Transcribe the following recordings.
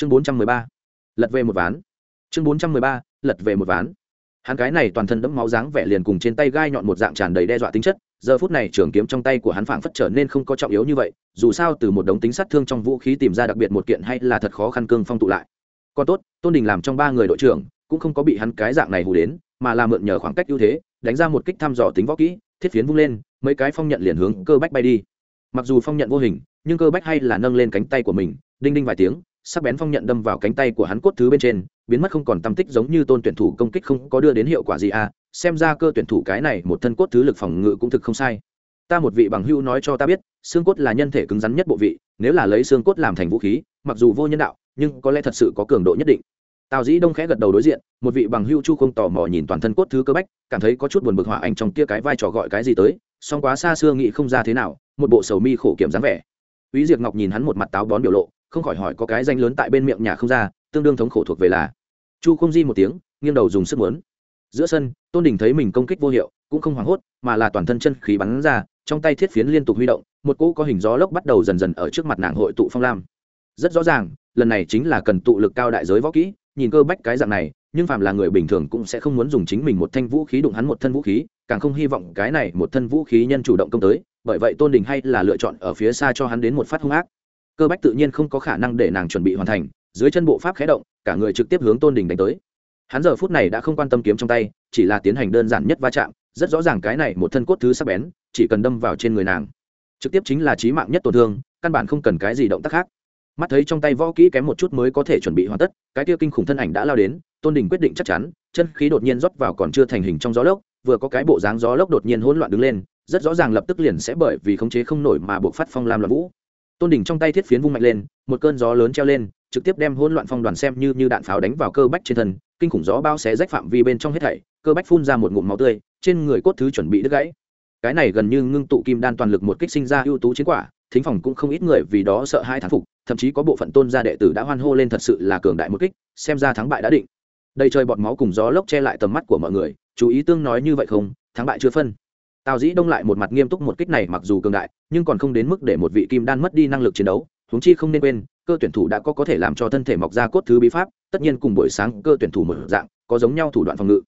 chương bốn trăm mười ba. Lật về một ván. Chương bốn trăm mười ba, lật về một ván. Hắn cái này toàn thân đẫm máu dáng vẻ liền cùng trên tay gai nhọn một dạng tràn đầy đe dọa tính chất, giờ phút này trường kiếm trong tay của hắn phảng phất trở nên không có trọng yếu như vậy, dù sao từ một đống tính sát thương trong vũ khí tìm ra đặc biệt một kiện hay là thật khó khăn cương phong tụ lại. Còn tốt, tôn đình làm trong ba người đội trưởng, cũng không có bị hắn cái dạng này hù đến, mà là mượn nhờ khoảng cách ưu thế, đánh ra một kích thăm dò tính võ kỹ, thiết phiến vung lên, mấy cái phong nhận liền hướng cơ bách bay đi. Mặc dù phong nhận vô hình, nhưng cơ bách hay là nâng lên cánh tay của mình, đinh đinh vài tiếng sắc bén phong nhận đâm vào cánh tay của hắn cốt thứ bên trên biến mất không còn tâm tích giống như tôn tuyển thủ công kích không có đưa đến hiệu quả gì à xem ra cơ tuyển thủ cái này một thân cốt thứ lực phòng ngự cũng thực không sai. Ta một vị bằng hưu nói cho ta biết xương cốt là nhân thể cứng rắn nhất bộ vị nếu là lấy xương cốt làm thành vũ khí mặc dù vô nhân đạo nhưng có lẽ thật sự có cường độ nhất định. Tào dĩ đông khẽ gật đầu đối diện một vị bằng hưu chu không tò mò nhìn toàn thân cốt thứ cơ bách cảm thấy có chút buồn bực hỏa ảnh trong kia cái vai trò gọi cái gì tới song quá xa xưa nghĩ không ra thế nào một bộ sầu mi khổ kiểm dáng vẻ. Úy Diệp Ngọc nhìn hắn một mặt táo bón biểu lộ, không khỏi hỏi có cái danh lớn tại bên miệng nhà không ra, tương đương thống khổ thuộc về là. Chu không di một tiếng, nghiêng đầu dùng sức muốn. Giữa sân, Tôn Đình thấy mình công kích vô hiệu, cũng không hoảng hốt, mà là toàn thân chân khí bắn ra, trong tay thiết phiến liên tục huy động, một cỗ có hình gió lốc bắt đầu dần dần ở trước mặt nàng hội tụ phong lam. Rất rõ ràng, lần này chính là cần tụ lực cao đại giới võ kỹ, nhìn cơ bách cái dạng này, nhưng phàm là người bình thường cũng sẽ không muốn dùng chính mình một thanh vũ khí đụng hắn một thân vũ khí, càng không hy vọng cái này một thân vũ khí nhân chủ động công tới, bởi vậy tôn đình hay là lựa chọn ở phía xa cho hắn đến một phát hung ác cơ bách tự nhiên không có khả năng để nàng chuẩn bị hoàn thành, dưới chân bộ pháp khé động, cả người trực tiếp hướng tôn đình đánh tới. Hắn giờ phút này đã không quan tâm kiếm trong tay, chỉ là tiến hành đơn giản nhất va chạm, rất rõ ràng cái này một thân cốt thứ sắc bén, chỉ cần đâm vào trên người nàng. Trực tiếp chính là trí mạng nhất tổn thương, căn bản không cần cái gì động tác khác. Mắt thấy trong tay võ kỹ kém một chút mới có thể chuẩn bị hoàn tất, cái tiêu kinh khủng thân ảnh đã lao đến, tôn đình quyết định chắc chắn, chân khí đột nhiên rót vào còn chưa thành hình trong gió lốc, vừa có cái bộ dáng gió lốc đột nhiên hỗn loạn đứng lên, rất rõ ràng lập tức liền sẽ bởi vì khống chế không nổi mà buộc phát phong lam loạn vũ tôn đỉnh trong tay thiết phiến vung mạnh lên, một cơn gió lớn treo lên, trực tiếp đem hỗn loạn phong đoàn xem như như đạn pháo đánh vào cơ bách trên thân, kinh khủng gió bao xé rách phạm vi bên trong hết thảy, cơ bách phun ra một ngụm máu tươi, trên người cốt thứ chuẩn bị đứt gãy. Cái này gần như ngưng tụ kim đan toàn lực một kích sinh ra ưu tú chiến quả, thính phòng cũng không ít người vì đó sợ hai thán phục, thậm chí có bộ phận tôn gia đệ tử đã hoan hô lên thật sự là cường đại một kích, xem ra thắng bại đã định. Đây trời bọt máu cùng gió lốc che lại tầm mắt của mọi người, chú ý tương nói như vậy không, thắng bại chưa phân tào dĩ đông lại một mặt nghiêm túc một kích này mặc dù cường đại, nhưng còn không đến mức để một vị kim đan mất đi năng lực chiến đấu, huống chi không nên quên, cơ tuyển thủ đã có có thể làm cho thân thể mọc ra cốt thứ bí pháp, tất nhiên cùng buổi sáng cơ tuyển thủ một dạng, có giống nhau thủ đoạn phòng ngự.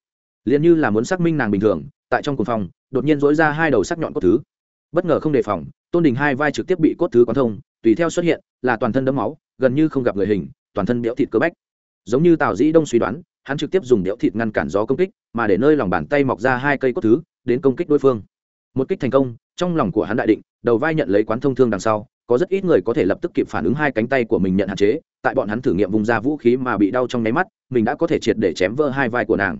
Liền như là muốn xác minh nàng bình thường, tại trong cùng phòng, đột nhiên dối ra hai đầu sắc nhọn cốt thứ. Bất ngờ không đề phòng, tôn đình hai vai trực tiếp bị cốt thứ quán thông, tùy theo xuất hiện, là toàn thân đấm máu, gần như không gặp người hình, toàn thân béo thịt cơ bách. Giống như tào dĩ đông suy đoán, hắn trực tiếp dùng đẽo thịt ngăn cản gió công kích, mà để nơi lòng bàn tay mọc ra hai cây cốt thứ đến công kích đối phương. Một kích thành công, trong lòng của hắn đại định, đầu vai nhận lấy quán thông thương đằng sau, có rất ít người có thể lập tức kịp phản ứng hai cánh tay của mình nhận hạn chế, tại bọn hắn thử nghiệm vùng ra vũ khí mà bị đau trong nháy mắt, mình đã có thể triệt để chém vỡ hai vai của nàng.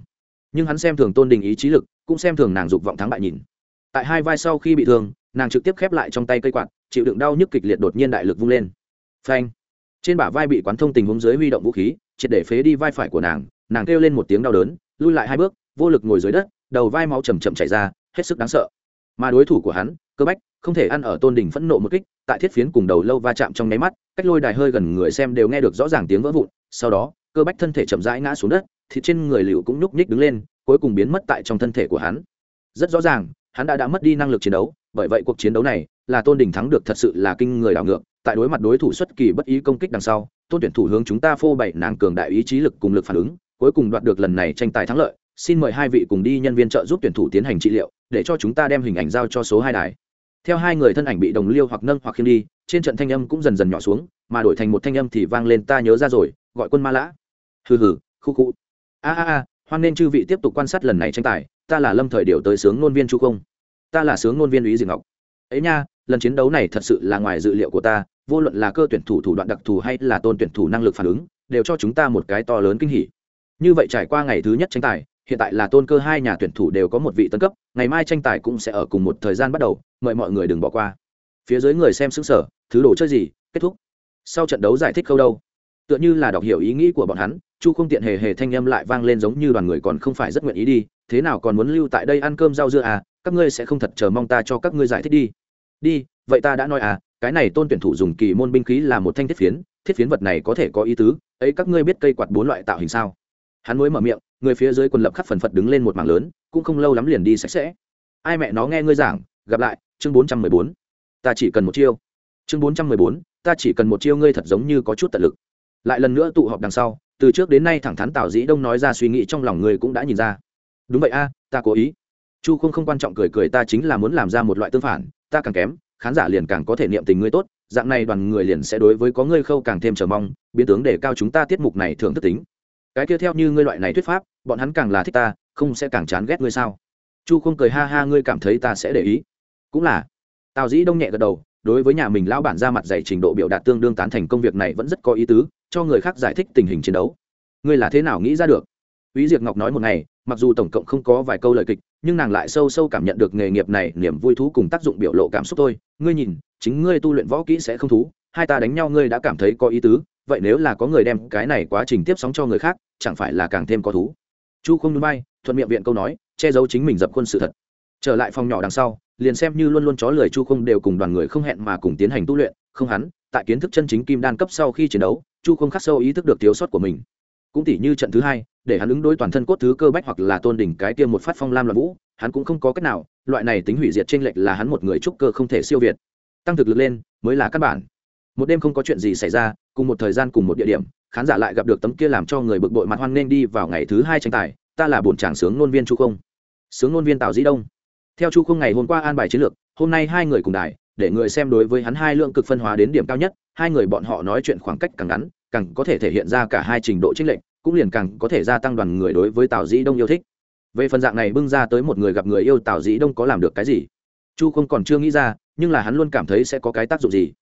Nhưng hắn xem thường tôn đình ý chí lực, cũng xem thường nàng dục vọng thắng bại nhìn. Tại hai vai sau khi bị thương, nàng trực tiếp khép lại trong tay cây quạt, chịu đựng đau nhức kịch liệt đột nhiên đại lực vung lên. Phanh! Trên bả vai bị quán thông tình huống dưới huy động vũ khí, triệt để phế đi vai phải của nàng nàng kêu lên một tiếng đau đớn, lui lại hai bước, vô lực ngồi dưới đất đầu vai máu chầm chậm chảy ra, hết sức đáng sợ. Mà đối thủ của hắn, cơ bách, không thể ăn ở tôn đỉnh phẫn nộ một kích, tại thiết phiến cùng đầu lâu va chạm trong nháy mắt, cách lôi đài hơi gần người xem đều nghe được rõ ràng tiếng vỡ vụn, sau đó, cơ bách thân thể chậm rãi ngã xuống đất thì trên người liệu cũng nhúc nhích đứng lên, cuối cùng biến mất tại trong thân thể của hắn. Rất rõ ràng, hắn đã đã mất đi năng lực chiến đấu, bởi vậy cuộc chiến đấu này là tôn đình thắng được thật sự là kinh người đảo ngược, tại đối mặt đối thủ xuất kỳ bất ý công kích đằng sau, tôn tuyển thủ hướng chúng ta phô bày nàng cường đại ý chí lực cùng lực phản ứng, cuối cùng đoạt được lần này tranh tài thắng lợi xin mời hai vị cùng đi nhân viên trợ giúp tuyển thủ tiến hành trị liệu, để cho chúng ta đem hình ảnh giao cho số hai đài. Theo hai người thân ảnh bị đồng liêu hoặc nâng hoặc khiêng đi, trên trận thanh âm cũng dần dần nhỏ xuống, mà đổi thành một thanh âm thì vang lên, ta nhớ ra rồi, gọi quân ma lã. Hừ hừ, khu khu. A a a, hoan nên chư vị tiếp tục quan sát lần này tranh tài, ta là lâm thời điều tới sướng ngôn viên chu không. Ta là sướng ngôn viên ý diệp ngọc. Ấy nha, lần chiến đấu này thật sự là ngoài dự liệu của ta, vô luận là cơ tuyển thủ thủ đoạn đặc thù hay là tôn tuyển thủ năng lực phản ứng, đều cho chúng ta một cái to lớn kinh hỉ. Như vậy trải qua ngày thứ nhất tranh tài hiện tại là tôn cơ hai nhà tuyển thủ đều có một vị tân cấp, ngày mai tranh tài cũng sẽ ở cùng một thời gian bắt đầu, mời mọi người đừng bỏ qua. Phía dưới người xem xứng sở thứ đồ chơi gì, kết thúc. Sau trận đấu giải thích câu đâu? Tựa như là đọc hiểu ý nghĩ của bọn hắn, chu không tiện hề hề thanh âm lại vang lên giống như đoàn người còn không phải rất nguyện ý đi, thế nào còn muốn lưu tại đây ăn cơm rau dưa à các ngươi sẽ không thật chờ mong ta cho các ngươi giải thích đi. Đi, vậy ta đã nói à cái này tôn tuyển thủ dùng kỳ môn binh khí là một thanh thiết phiến thiết phiến vật này có thể có ý tứ, ấy các ngươi biết cây quạt bốn loại tạo hình sao? Hắn mới mở miệng người phía dưới quần lập khắc phần phật đứng lên một mảng lớn, cũng không lâu lắm liền đi sạch sẽ. Ai mẹ nó nghe ngươi giảng, gặp lại, chương bốn trăm mười bốn. Ta chỉ cần một chiêu. Chương bốn trăm mười bốn, ta chỉ cần một chiêu ngươi thật giống như có chút tận lực. Lại lần nữa tụ họp đằng sau, từ trước đến nay thẳng thắn tào dĩ đông nói ra suy nghĩ trong lòng người cũng đã nhìn ra. Đúng vậy a, ta cố ý. Chu không không quan trọng cười cười ta chính là muốn làm ra một loại tương phản, ta càng kém, khán giả liền càng có thể niệm tình ngươi tốt, dạng này đoàn người liền sẽ đối với có ngươi khâu càng thêm chờ mong, biến tướng để cao chúng ta tiết mục này thường thức tính cái kia theo như ngươi loại này thuyết pháp bọn hắn càng là thích ta không sẽ càng chán ghét ngươi sao? Chu không cười ha ha ngươi cảm thấy ta sẽ để ý? Cũng là. Tào dĩ đông nhẹ gật đầu đối với nhà mình lão bản ra mặt dạy trình độ biểu đạt tương đương tán thành công việc này vẫn rất có ý tứ cho người khác giải thích tình hình chiến đấu. Ngươi là thế nào nghĩ ra được? Ý diệc Ngọc nói một ngày, mặc dù tổng cộng không có vài câu lời kịch, nhưng nàng lại sâu sâu cảm nhận được nghề nghiệp này niềm vui thú cùng tác dụng biểu lộ cảm xúc thôi. Ngươi nhìn, chính ngươi tu luyện võ kỹ sẽ không thú, hai ta đánh nhau ngươi đã cảm thấy có ý tứ, vậy nếu là có người đem cái này quá trình tiếp sóng cho người khác, chẳng phải là càng thêm có thú. Chu không núi bay, thuận miệng viện câu nói, che giấu chính mình dập khuôn sự thật. Trở lại phòng nhỏ đằng sau, liền xem như luôn luôn chó lời Chu không đều cùng đoàn người không hẹn mà cùng tiến hành tu luyện, không hắn, tại kiến thức chân chính kim đan cấp sau khi chiến đấu, Chu không khắc sâu ý thức được thiếu sót của mình cũng tỷ như trận thứ hai để hắn ứng đối toàn thân cốt thứ cơ bách hoặc là tôn đỉnh cái tiêm một phát phong lam loạn vũ hắn cũng không có cách nào loại này tính hủy diệt t r ê n lệch là hắn một người trúc cơ không thể siêu việt tăng thực lực lên mới là căn bản một đêm không có chuyện gì xảy ra cùng một thời gian cùng một địa điểm, khán giả lại gặp được tấm kia làm cho người bực bội mặt hoan nên đi vào ngày thứ hai tranh tài, ta là bổn tràng sướng ngôn viên chu không. Sướng ngôn viên tào dĩ đông. Theo chu không ngày hôm qua an bài chiến lược, hôm nay hai người cùng đài, để người xem đối với hắn hai lượng cực phân hóa đến điểm cao nhất, hai người bọn họ nói chuyện khoảng cách càng ngắn, càng có thể thể hiện ra cả hai trình độ trích lệnh cũng liền càng có thể gia tăng đoàn người đối với tào dĩ đông yêu thích. Về phần dạng này bưng ra tới một người gặp người yêu tào dĩ đông có làm được cái gì? Chu không còn chưa nghĩ ra, nhưng là hắn luôn cảm thấy sẽ có cái tác dụng gì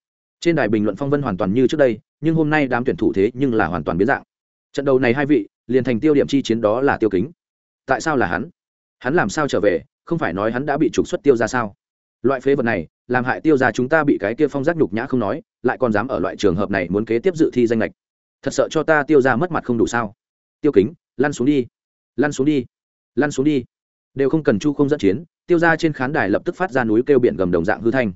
trên đài bình luận phong vân hoàn toàn như trước đây, nhưng hôm nay đám tuyển thủ thế nhưng là hoàn toàn biến dạng. Trận đầu này hai vị, liền thành tiêu điểm chi chiến đó là tiêu kính. Tại sao là hắn? Hắn làm sao trở về, không phải nói hắn đã bị trục xuất tiêu ra sao? Loại phế vật này, làm hại tiêu ra chúng ta bị cái kia phong giác nhục nhã không nói, lại còn dám ở loại trường hợp này muốn kế tiếp dự thi danh lệch thật sợ cho ta tiêu ra mất mặt không đủ sao? Tiêu kính, lăn xuống đi. Lăn xuống đi. Lăn xuống đi. Đều không cần chu không dẫn chiến, tiêu ra trên khán đài lập tức phát ra núi kêu biển gầm đồng dạng hư thanh.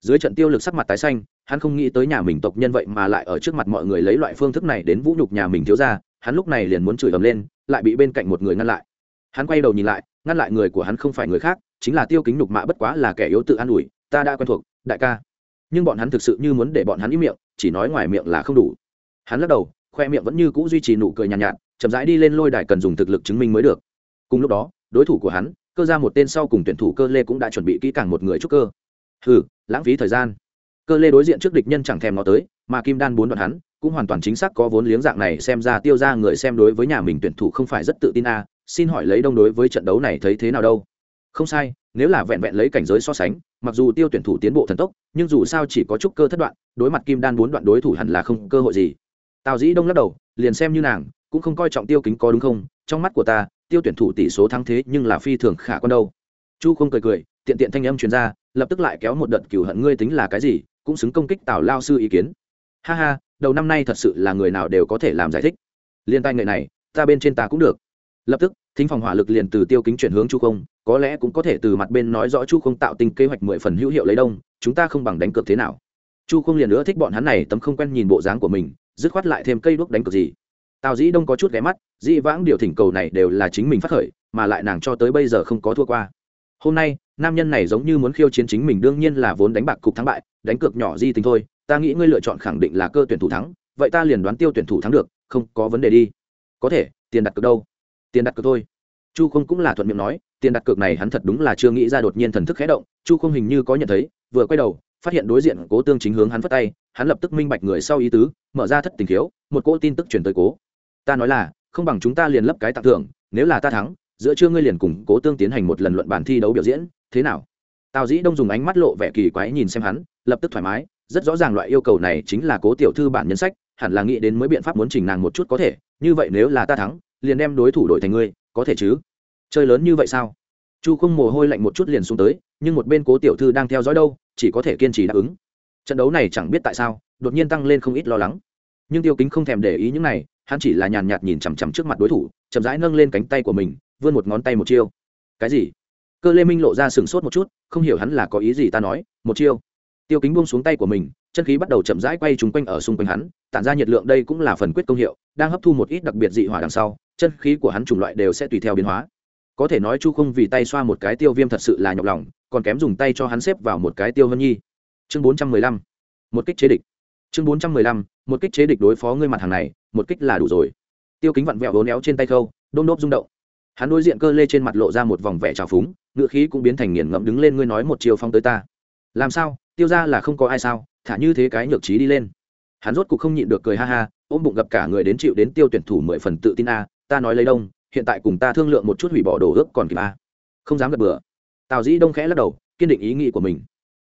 Dưới trận tiêu lực sắc mặt tái xanh hắn không nghĩ tới nhà mình tộc nhân vậy mà lại ở trước mặt mọi người lấy loại phương thức này đến vũ nhục nhà mình thiếu ra hắn lúc này liền muốn chửi ầm lên lại bị bên cạnh một người ngăn lại. Hắn quay đầu nhìn lại ngăn lại người của hắn không phải người khác chính là tiêu kính nhục mạ bất quá là kẻ yếu tự an ủi ta đã quen thuộc đại ca. Nhưng bọn hắn thực sự như muốn để bọn hắn im miệng chỉ nói ngoài miệng là không đủ. Hắn lắc đầu khoe miệng vẫn như cũ duy trì nụ cười nhàn nhạt, nhạt chậm rãi đi lên lôi đài cần dùng thực lực chứng minh mới được. Cùng lúc đó đối thủ của hắn cơ ra một tên sau cùng tuyển thủ cơ lê cũng đã chuẩn bị kỹ càng một người trúc cơ. Hừ lãng phí thời gian cơ lê đối diện trước địch nhân chẳng thèm nó tới, mà kim đan bốn đoạn hắn cũng hoàn toàn chính xác có vốn liếng dạng này xem ra tiêu ra người xem đối với nhà mình tuyển thủ không phải rất tự tin a à. xin hỏi lấy đông đối với trận đấu này thấy thế nào đâu? Không sai, nếu là vẹn vẹn lấy cảnh giới so sánh, mặc dù tiêu tuyển thủ tiến bộ thần tốc, nhưng dù sao chỉ có chút cơ thất đoạn, đối mặt kim đan bốn đoạn đối thủ hẳn là không cơ hội gì. Tào dĩ đông lắc đầu, liền xem như nàng, cũng không coi trọng tiêu kính có đúng không? Trong mắt của ta, tiêu tuyển thủ tỷ số thắng thế nhưng là phi thường khả quan đâu. Chu không cười cười, tiện tiện thanh âm truyền ra, lập tức lại kéo một đợt cửu hận ngươi tính là cái gì cũng xứng công kích tào lao sư ý kiến. Ha ha, đầu năm nay thật sự là người nào đều có thể làm giải thích. Liên tai nghệ này, ta bên trên ta cũng được. Lập tức, thính phòng hỏa lực liền từ tiêu kính chuyển hướng chu không, có lẽ cũng có thể từ mặt bên nói rõ chu không tạo tình kế hoạch mười phần hữu hiệu lấy đông, chúng ta không bằng đánh cược thế nào. Chu không liền nữa thích bọn hắn này, tấm không quen nhìn bộ dáng của mình, dứt khoát lại thêm cây đuốc đánh cược gì. Tào dĩ đông có chút ghé mắt, dĩ vãng điều thỉnh cầu này đều là chính mình phát khởi, mà lại nàng cho tới bây giờ không có thua qua. Hôm nay, nam nhân này giống như muốn khiêu chiến chính mình, đương nhiên là vốn đánh bạc cục thắng bại đánh cược nhỏ di tình thôi, ta nghĩ ngươi lựa chọn khẳng định là cơ tuyển thủ thắng, vậy ta liền đoán tiêu tuyển thủ thắng được, không, có vấn đề đi. Có thể, tiền đặt cược đâu? Tiền đặt cược thôi. Chu không cũng là thuận miệng nói, tiền đặt cược này hắn thật đúng là chưa nghĩ ra đột nhiên thần thức khé động, chu không hình như có nhận thấy, vừa quay đầu, phát hiện đối diện cố tương chính hướng hắn phất tay, hắn lập tức minh bạch người sau ý tứ, mở ra thất tình khiếu, một cỗ tin tức chuyển tới cố. Ta nói là, không bằng chúng ta liền lấp cái tặng thưởng, nếu là ta thắng, giữa trưa ngươi liền cùng cố tương tiến hành một lần luận bản thi đấu biểu diễn, thế nào? Tào dĩ đông dùng ánh mắt lộ vẻ kỳ quái nhìn xem hắn lập tức thoải mái, rất rõ ràng loại yêu cầu này chính là cố tiểu thư bản nhân sách, hẳn là nghĩ đến mới biện pháp muốn chỉnh nàng một chút có thể, như vậy nếu là ta thắng, liền đem đối thủ đổi thành ngươi, có thể chứ? Chơi lớn như vậy sao? Chu không mồ hôi lạnh một chút liền xuống tới, nhưng một bên cố tiểu thư đang theo dõi đâu, chỉ có thể kiên trì đáp ứng. Trận đấu này chẳng biết tại sao, đột nhiên tăng lên không ít lo lắng. Nhưng tiêu kính không thèm để ý những này, hắn chỉ là nhàn nhạt nhìn chằm chằm trước mặt đối thủ, chậm rãi nâng lên cánh tay của mình, vươn một ngón tay một chiêu. Cái gì? Cơ lê minh lộ ra sừng sốt một chút, không hiểu hắn là có ý gì ta nói, một chiêu tiêu kính buông xuống tay của mình, chân khí bắt đầu chậm rãi quay trúng quanh ở xung quanh hắn, tản ra nhiệt lượng đây cũng là phần quyết công hiệu, đang hấp thu một ít đặc biệt dị hỏa đằng sau, chân khí của hắn chủng loại đều sẽ tùy theo biến hóa. Có thể nói chu không vì tay xoa một cái tiêu viêm thật sự là nhọc lòng, còn kém dùng tay cho hắn xếp vào một cái tiêu hân nhi. Chương bốn trăm mười lăm, một kích chế địch. Chương bốn trăm mười lăm, một kích chế địch đối phó ngươi mặt hàng này, một kích là đủ rồi. Tiêu kính vặn vẹo vốn néo trên tay khâu, đôm đốp rung động. Hắn đối diện cơ lê trên mặt lộ ra một vòng vẻ trào phúng, ngựa khí cũng biến thành nghiền ngẫm đứng lên ngươi nói một chiều phong tới ta. Làm sao? Tiêu ra là không có ai sao, thả như thế cái nhược trí đi lên. Hắn rốt cuộc không nhịn được cười ha ha, ôm bụng gặp cả người đến chịu đến tiêu tuyển thủ mười phần tự tin a, ta nói lấy đông, hiện tại cùng ta thương lượng một chút hủy bỏ đồ ước còn kịp a. Không dám gật bừa. Tào dĩ đông khẽ lắc đầu, kiên định ý nghĩ của mình.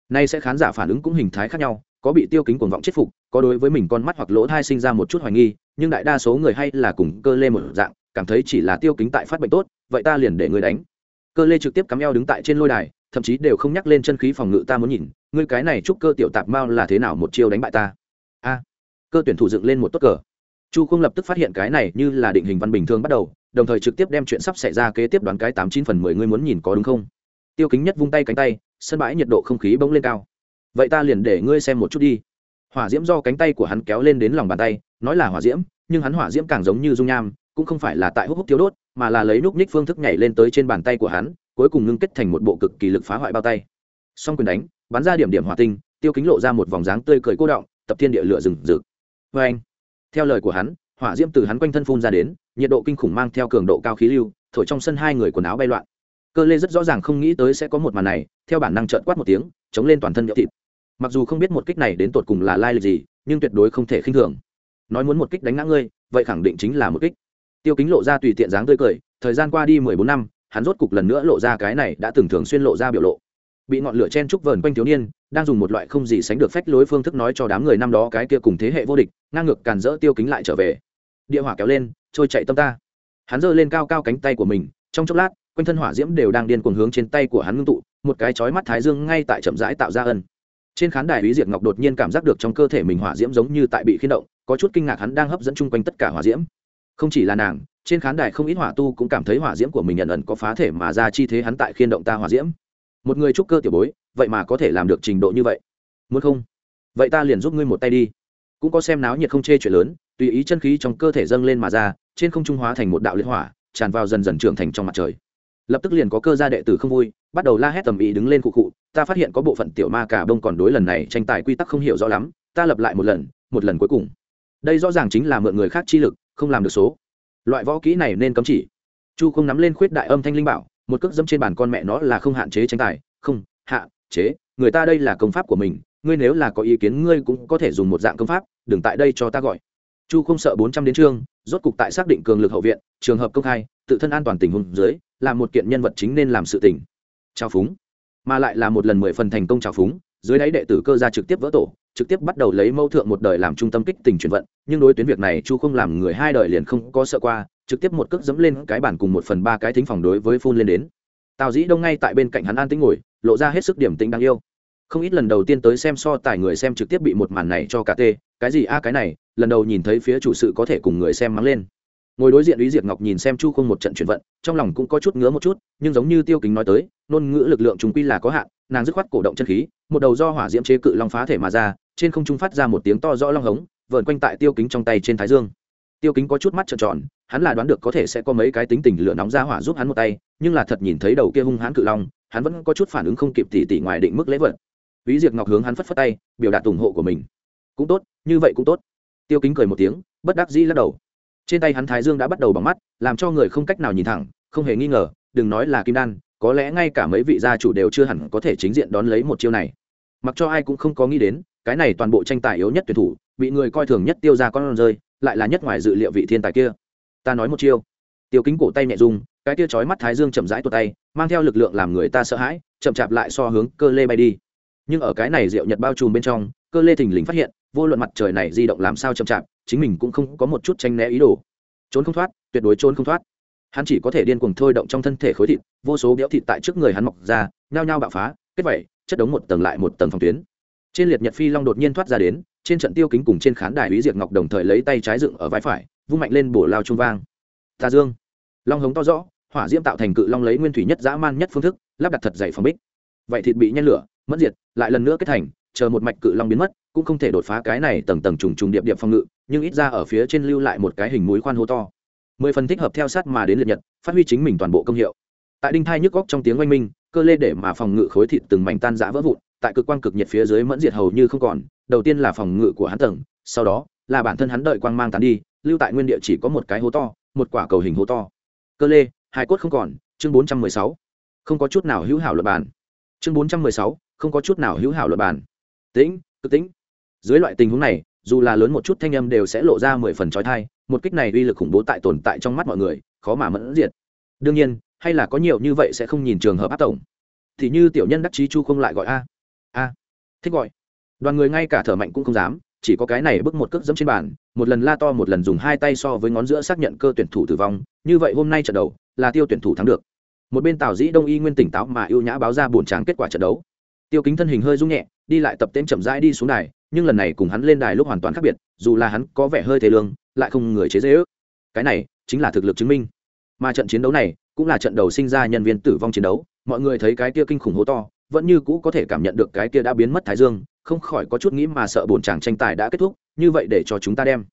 Nay sẽ khán giả phản ứng cũng hình thái khác nhau, có bị tiêu kính cuồng vọng chết phục, có đối với mình con mắt hoặc lỗ thai sinh ra một chút hoài nghi, nhưng đại đa số người hay là cùng cơ lê một dạng, cảm thấy chỉ là tiêu kính tại phát bệnh tốt, vậy ta liền để người đánh. Cơ lê trực tiếp cắm eo đứng tại trên lôi đài, thậm chí đều không nhắc lên chân khí phòng ngự ta muốn nhìn ngươi cái này chúc cơ tiểu tạp mao là thế nào một chiêu đánh bại ta? A. Cơ tuyển thủ dựng lên một tốt cờ. Chu không lập tức phát hiện cái này như là định hình văn bình thường bắt đầu, đồng thời trực tiếp đem chuyện sắp xảy ra kế tiếp đoán cái tám chín phần mười ngươi muốn nhìn có đúng không? Tiêu kính nhất vung tay cánh tay, sân bãi nhiệt độ không khí bỗng lên cao. Vậy ta liền để ngươi xem một chút đi. Hỏa diễm do cánh tay của hắn kéo lên đến lòng bàn tay, nói là hỏa diễm, nhưng hắn hỏa diễm càng giống như dung nham, cũng không phải là tại hút hút thiếu đốt, mà là lấy núc ních phương thức nhảy lên tới trên bàn tay của hắn, cuối cùng ngưng kết thành một bộ cực kỳ lực phá hoại bao tay. Song quyền đánh bắn ra điểm điểm hỏa tinh, tiêu kính lộ ra một vòng dáng tươi cười cô động tập thiên địa lửa rừng rực. Vê anh, theo lời của hắn, hỏa diễm từ hắn quanh thân phun ra đến, nhiệt độ kinh khủng mang theo cường độ cao khí lưu, thổi trong sân hai người quần áo bay loạn. Cơ lê rất rõ ràng không nghĩ tới sẽ có một màn này, theo bản năng trợn quát một tiếng, chống lên toàn thân nhỡ thịt. Mặc dù không biết một kích này đến tột cùng là lai lịch gì, nhưng tuyệt đối không thể khinh thường. Nói muốn một kích đánh ngã ngươi, vậy khẳng định chính là một kích. Tiêu kính lộ ra tùy tiện dáng tươi cười, thời gian qua đi mười bốn năm, hắn rốt cục lần nữa lộ ra cái này đã từng thường xuyên lộ ra biểu lộ bị ngọn lửa chen trúc vờn quanh thiếu niên, đang dùng một loại không gì sánh được phách lối phương thức nói cho đám người năm đó cái kia cùng thế hệ vô địch, ngang ngược càn rỡ tiêu kính lại trở về. Địa hỏa kéo lên, trôi chạy tâm ta. Hắn giơ lên cao cao cánh tay của mình, trong chốc lát, quanh thân hỏa diễm đều đang điên cuồng hướng trên tay của hắn ngưng tụ, một cái chói mắt thái dương ngay tại chậm rãi tạo ra ân. Trên khán đài lý diệt ngọc đột nhiên cảm giác được trong cơ thể mình hỏa diễm giống như tại bị khiên động, có chút kinh ngạc hắn đang hấp dẫn chung quanh tất cả hỏa diễm. Không chỉ là nàng, trên khán đài không ít hỏa tu cũng cảm thấy hỏa diễm của mình nhận ẩn có phá thể mà ra chi thế hắn tại khiên động ta hỏa diễm một người trúc cơ tiểu bối, vậy mà có thể làm được trình độ như vậy. Muốn không? Vậy ta liền giúp ngươi một tay đi. Cũng có xem náo nhiệt không chê chuyện lớn, tùy ý chân khí trong cơ thể dâng lên mà ra, trên không trung hóa thành một đạo liên hỏa, tràn vào dần dần trưởng thành trong mặt trời. Lập tức liền có cơ gia đệ tử không vui, bắt đầu la hét tầm ý đứng lên cụ cụ, ta phát hiện có bộ phận tiểu ma cả bông còn đối lần này tranh tài quy tắc không hiểu rõ lắm, ta lập lại một lần một lần cuối cùng. Đây rõ ràng chính là mượn người khác chi lực, không làm được số. Loại võ kỹ này nên cấm chỉ. Chu không nắm lên khuyết đại âm thanh linh bảo một cước dẫm trên bàn con mẹ nó là không hạn chế tranh tài. Không, hạ, chế. Người ta đây là công pháp của mình. Ngươi nếu là có ý kiến, ngươi cũng có thể dùng một dạng công pháp. Đừng tại đây cho ta gọi. Chu không sợ bốn trăm đến chương, rốt cục tại xác định cường lực hậu viện, trường hợp công khai, tự thân an toàn tình huống dưới, là một kiện nhân vật chính nên làm sự tình. Trao phúng. Mà lại là một lần mười phần thành công trào phúng, dưới đáy đệ tử cơ gia trực tiếp vỡ tổ, trực tiếp bắt đầu lấy mâu thượng một đời làm trung tâm kích tình chuyển vận. Nhưng đối tuyến việc này chu không làm người hai đời liền không có sợ qua trực tiếp một cước dẫm lên cái bản cùng một phần ba cái thính phòng đối với phun lên đến. Tào dĩ đông ngay tại bên cạnh hắn an tĩnh ngồi, lộ ra hết sức điểm tĩnh đáng yêu. Không ít lần đầu tiên tới xem so tài người xem trực tiếp bị một màn này cho cả tê, cái gì a à, cái này, lần đầu nhìn thấy phía chủ sự có thể cùng người xem mắng lên. Ngồi đối diện ý diệt ngọc nhìn xem chu không một trận chuyển vận, trong lòng cũng có chút ngứa một chút, nhưng giống như tiêu kính nói tới, ngôn ngữ lực lượng chúng quy là có hạn, nàng dứt khoát cổ động chân khí, một đầu do hỏa diễm chế cự long phá thể mà ra, trên không trung phát ra một tiếng to rõ long hống vợn quanh tại tiêu kính trong tay trên thái dương. Tiêu kính có chút mắt trợn tròn hắn là đoán được có thể sẽ có mấy cái tính tình lửa nóng ra hỏa giúp hắn một tay nhưng là thật nhìn thấy đầu kia hung hãn cự long hắn vẫn có chút phản ứng không kịp tỉ tỉ ngoài định mức lễ vật Ví Diệp Ngọc hướng hắn phất phất tay, biểu đạt ủng hộ của mình. Cũng tốt, như vậy cũng tốt. Tiêu Kính cười một tiếng, bất đắc dĩ lắc đầu. Trên tay hắn thái dương đã bắt đầu bằng mắt, làm cho người không cách nào nhìn thẳng, không hề nghi ngờ, đừng nói là kim đan, có lẽ ngay cả mấy vị gia chủ đều chưa hẳn có thể chính diện đón lấy một chiêu này. Mặc cho ai cũng không có nghĩ đến, cái này toàn bộ tranh tài yếu nhất tuyển thủ, bị người coi thường nhất tiêu ra con rơi, lại là nhất ngoài dự liệu vị thiên tài kia. Ta nói một chiêu. Tiêu Kính cổ tay nhẹ rung, cái tia chói mắt thái dương chậm rãi tuột tay, mang theo lực lượng làm người ta sợ hãi, chậm chạp lại so hướng cơ lê bay đi. Nhưng ở cái này rượu nhật bao trùm bên trong cơ lê thình lình phát hiện vô luận mặt trời này di động làm sao chậm chạp chính mình cũng không có một chút tranh né ý đồ. Trốn không thoát tuyệt đối trốn không thoát. Hắn chỉ có thể điên cuồng thôi động trong thân thể khối thịt vô số béo thịt tại trước người hắn mọc ra nhao nhao bạo phá kết vẩy chất đống một tầng lại một tầng phòng tuyến. Trên liệt nhật phi long đột nhiên thoát ra đến trên trận tiêu kính cùng trên khán đài lý diệt ngọc đồng thời lấy tay trái dựng ở vai phải vung mạnh lên bổ lao trung vang. Tà dương. Long hống to rõ, hỏa diễm tạo thành cự long lấy nguyên thủy nhất dã man nhất phương thức, lắp đặt thật dày phòng bích. Vậy thịt bị nhen lửa mất diệt, lại lần nữa kết thành, chờ một mạch cự long biến mất, cũng không thể đột phá cái này tầng tầng trùng trùng điệp điệp phòng ngự, nhưng ít ra ở phía trên lưu lại một cái hình mũi khoan hô to. Mười phần thích hợp theo sát mà đến liệt nhật, phát huy chính mình toàn bộ công hiệu. Tại đinh thai nhức góc trong tiếng oanh minh, cơ lê để mà phòng ngự khối thịt từng mảnh tan rã vỡ vụn, tại cực quang cực nhiệt phía dưới mẫn diệt hầu như không còn, đầu tiên là phòng ngự của hắn tầng, sau đó là bản thân hắn đợi quang mang tán đi, lưu tại nguyên địa chỉ có một cái hố to, một quả cầu hình hố to. Cơ lê hai cốt không còn, chương bốn trăm mười sáu. Không có chút nào hữu hảo luật bản. Chương bốn trăm mười sáu, không có chút nào hữu hảo luật bản. Tĩnh cực tĩnh. Dưới loại tình huống này, dù là lớn một chút thanh âm đều sẽ lộ ra mười phần trói thai, một kích này uy lực khủng bố tại tồn tại trong mắt mọi người, khó mà mẫn diệt. Đương nhiên, hay là có nhiều như vậy sẽ không nhìn trường hợp áp tổng. Thì như tiểu nhân đắc chí chu không lại gọi a. A. Thích gọi. Đoàn người ngay cả thở mạnh cũng không dám chỉ có cái này bước một cước dẫm trên bàn, một lần la to một lần dùng hai tay so với ngón giữa xác nhận cơ tuyển thủ tử vong, như vậy hôm nay trận đấu là tiêu tuyển thủ thắng được. Một bên tào dĩ đông y nguyên tỉnh táo mà ưu nhã báo ra buồn tráng kết quả trận đấu. Tiêu kính thân hình hơi rung nhẹ, đi lại tập tên chậm rãi đi xuống đài, nhưng lần này cùng hắn lên đài lúc hoàn toàn khác biệt, dù là hắn có vẻ hơi thế lương, lại không người chế dễ ước. Cái này chính là thực lực chứng minh. Mà trận chiến đấu này cũng là trận đầu sinh ra nhân viên tử vong chiến đấu, mọi người thấy cái kia kinh khủng hố to, vẫn như cũ có thể cảm nhận được cái kia đã biến mất thái dương không khỏi có chút nghĩ mà sợ bổn chàng tranh tài đã kết thúc, như vậy để cho chúng ta đem.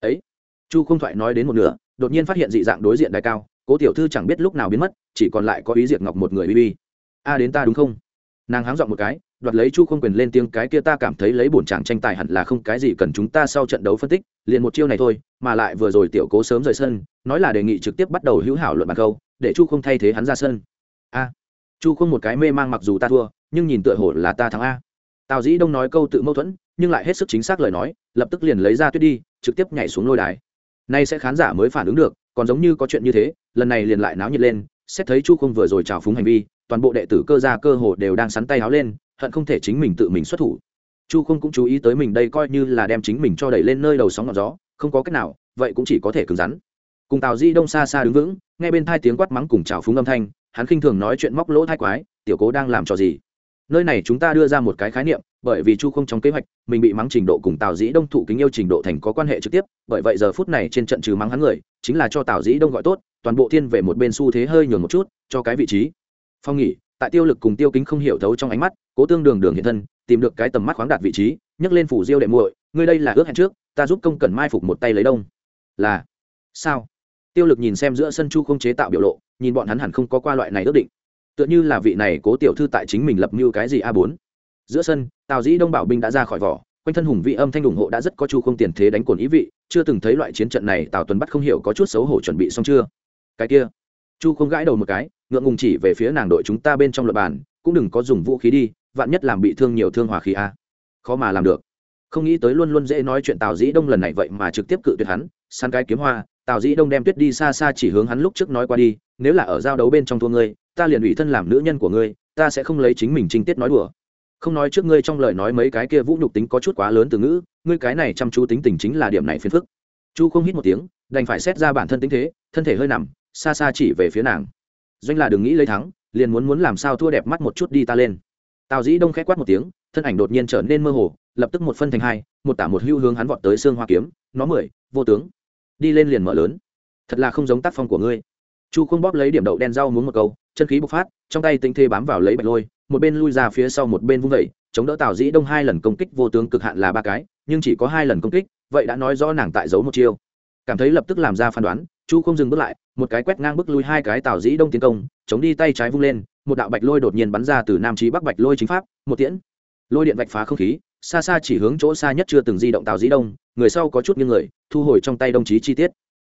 Ấy, chu không thoại nói đến một nửa, đột nhiên phát hiện dị dạng đối diện đài cao, cố tiểu thư chẳng biết lúc nào biến mất, chỉ còn lại có ý diệt ngọc một người bi bi a đến ta đúng không? Nàng háng dọn một cái, đoạt lấy chu không quyền lên tiếng, cái kia ta cảm thấy lấy bổn chàng tranh tài hẳn là không cái gì cần chúng ta sau trận đấu phân tích, liền một chiêu này thôi, mà lại vừa rồi tiểu cố sớm rời sân, nói là đề nghị trực tiếp bắt đầu hữu hảo luận bàn câu, để chu không thay thế hắn ra sân. A. Chu không một cái mê mang mặc dù ta thua, nhưng nhìn tựa hồ là ta thắng a tào dĩ đông nói câu tự mâu thuẫn, nhưng lại hết sức chính xác lời nói, lập tức liền lấy ra tuyết đi, trực tiếp nhảy xuống lôi đài. Nay sẽ khán giả mới phản ứng được, còn giống như có chuyện như thế, lần này liền lại náo nhiệt lên, xét thấy chu không vừa rồi trào phúng hành vi, toàn bộ đệ tử cơ gia cơ hồ đều đang sắn tay háo lên, hận không thể chính mình tự mình xuất thủ. Chu không cũng chú ý tới mình đây coi như là đem chính mình cho đẩy lên nơi đầu sóng ngọn gió, không có cách nào, vậy cũng chỉ có thể cứng rắn. Cùng tào di đông xa xa đứng vững, nghe bên thai tiếng quát mắng cùng trào phúng âm thanh, hắn khinh thường nói chuyện móc lỗ thai quái, tiểu cố đang làm trò gì? Nơi này chúng ta đưa ra một cái khái niệm, bởi vì chu không trong kế hoạch, mình bị mắng trình độ cùng tào dĩ đông thụ kính yêu trình độ thành có quan hệ trực tiếp, bởi vậy giờ phút này trên trận trừ mắng hắn người, chính là cho tào dĩ đông gọi tốt, toàn bộ thiên về một bên xu thế hơi nhường một chút, cho cái vị trí. Phong nghỉ tại tiêu lực cùng tiêu kính không hiểu thấu trong ánh mắt, cố tương đường đường hiện thân, tìm được cái tầm mắt khoáng đạt vị trí, nhấc lên phủ diêu đệ muội, ngươi đây là ước hẹn trước, ta giúp công cần mai phục một tay lấy đông. Là. Sao? Tiêu lực nhìn xem giữa sân chu không chế tạo biểu lộ, nhìn bọn hắn hẳn không có qua loại này ước định tựa như là vị này cố tiểu thư tại chính mình lập mưu cái gì a bốn. Giữa sân, tào dĩ đông bảo binh đã ra khỏi vỏ, quanh thân hùng vị âm thanh ủng hộ đã rất có chu không tiền thế đánh cồn ý vị, chưa từng thấy loại chiến trận này tào tuấn bắt không hiểu có chút xấu hổ chuẩn bị xong chưa. Cái kia, chu không gãi đầu một cái, ngượng ngùng chỉ về phía nàng đội chúng ta bên trong luật bàn cũng đừng có dùng vũ khí đi, vạn nhất làm bị thương nhiều thương hòa khí a. Khó mà làm được. Không nghĩ tới luôn luôn dễ nói chuyện tào dĩ đông lần này vậy mà trực tiếp cự tuyệt hắn, săn cái kiếm hoa, tào dĩ đông đem tuyết đi xa xa chỉ hướng hắn lúc trước nói qua đi, nếu là ở giao đấu bên trong thua ngươi ta liền ủy thân làm nữ nhân của ngươi, ta sẽ không lấy chính mình trinh tiết nói đùa. Không nói trước ngươi trong lời nói mấy cái kia vũ nhục tính có chút quá lớn từ ngữ, ngươi cái này chăm chú tính tình chính là điểm này phiền phức. Chu không hít một tiếng, đành phải xét ra bản thân tính thế, thân thể hơi nằm, xa xa chỉ về phía nàng. Doanh là đừng nghĩ lấy thắng, liền muốn muốn làm sao thua đẹp mắt một chút đi ta lên. Tào dĩ đông k h ẽ quát một tiếng, thân ảnh đột nhiên trở nên mơ hồ, lập tức một phân thành hai, một tả một hưu hướng hắn vọt tới xương hoa kiếm, nó mười, vô tướng, đi lên liền mở lớn. Thật là không giống tác phong của ngươi chu không bóp lấy điểm đậu đen rau muốn một câu, chân khí bộc phát, trong tay tinh thê bám vào lấy bạch lôi, một bên lui ra phía sau một bên vung vẩy chống đỡ tào dĩ đông hai lần công kích vô tướng cực hạn là ba cái, nhưng chỉ có hai lần công kích, vậy đã nói rõ nàng tại giấu một chiêu. Cảm thấy lập tức làm ra phán đoán, chu không dừng bước lại, một cái quét ngang bước lui hai cái tào dĩ đông tiến công, chống đi tay trái vung lên, một đạo bạch lôi đột nhiên bắn ra từ nam trí bắc bạch lôi chính pháp, một tiễn. Lôi điện vạch phá không khí, xa xa chỉ hướng chỗ xa nhất chưa từng di động tào dĩ đông, người sau có chút như người, thu hồi trong tay đồng chí chi tiết.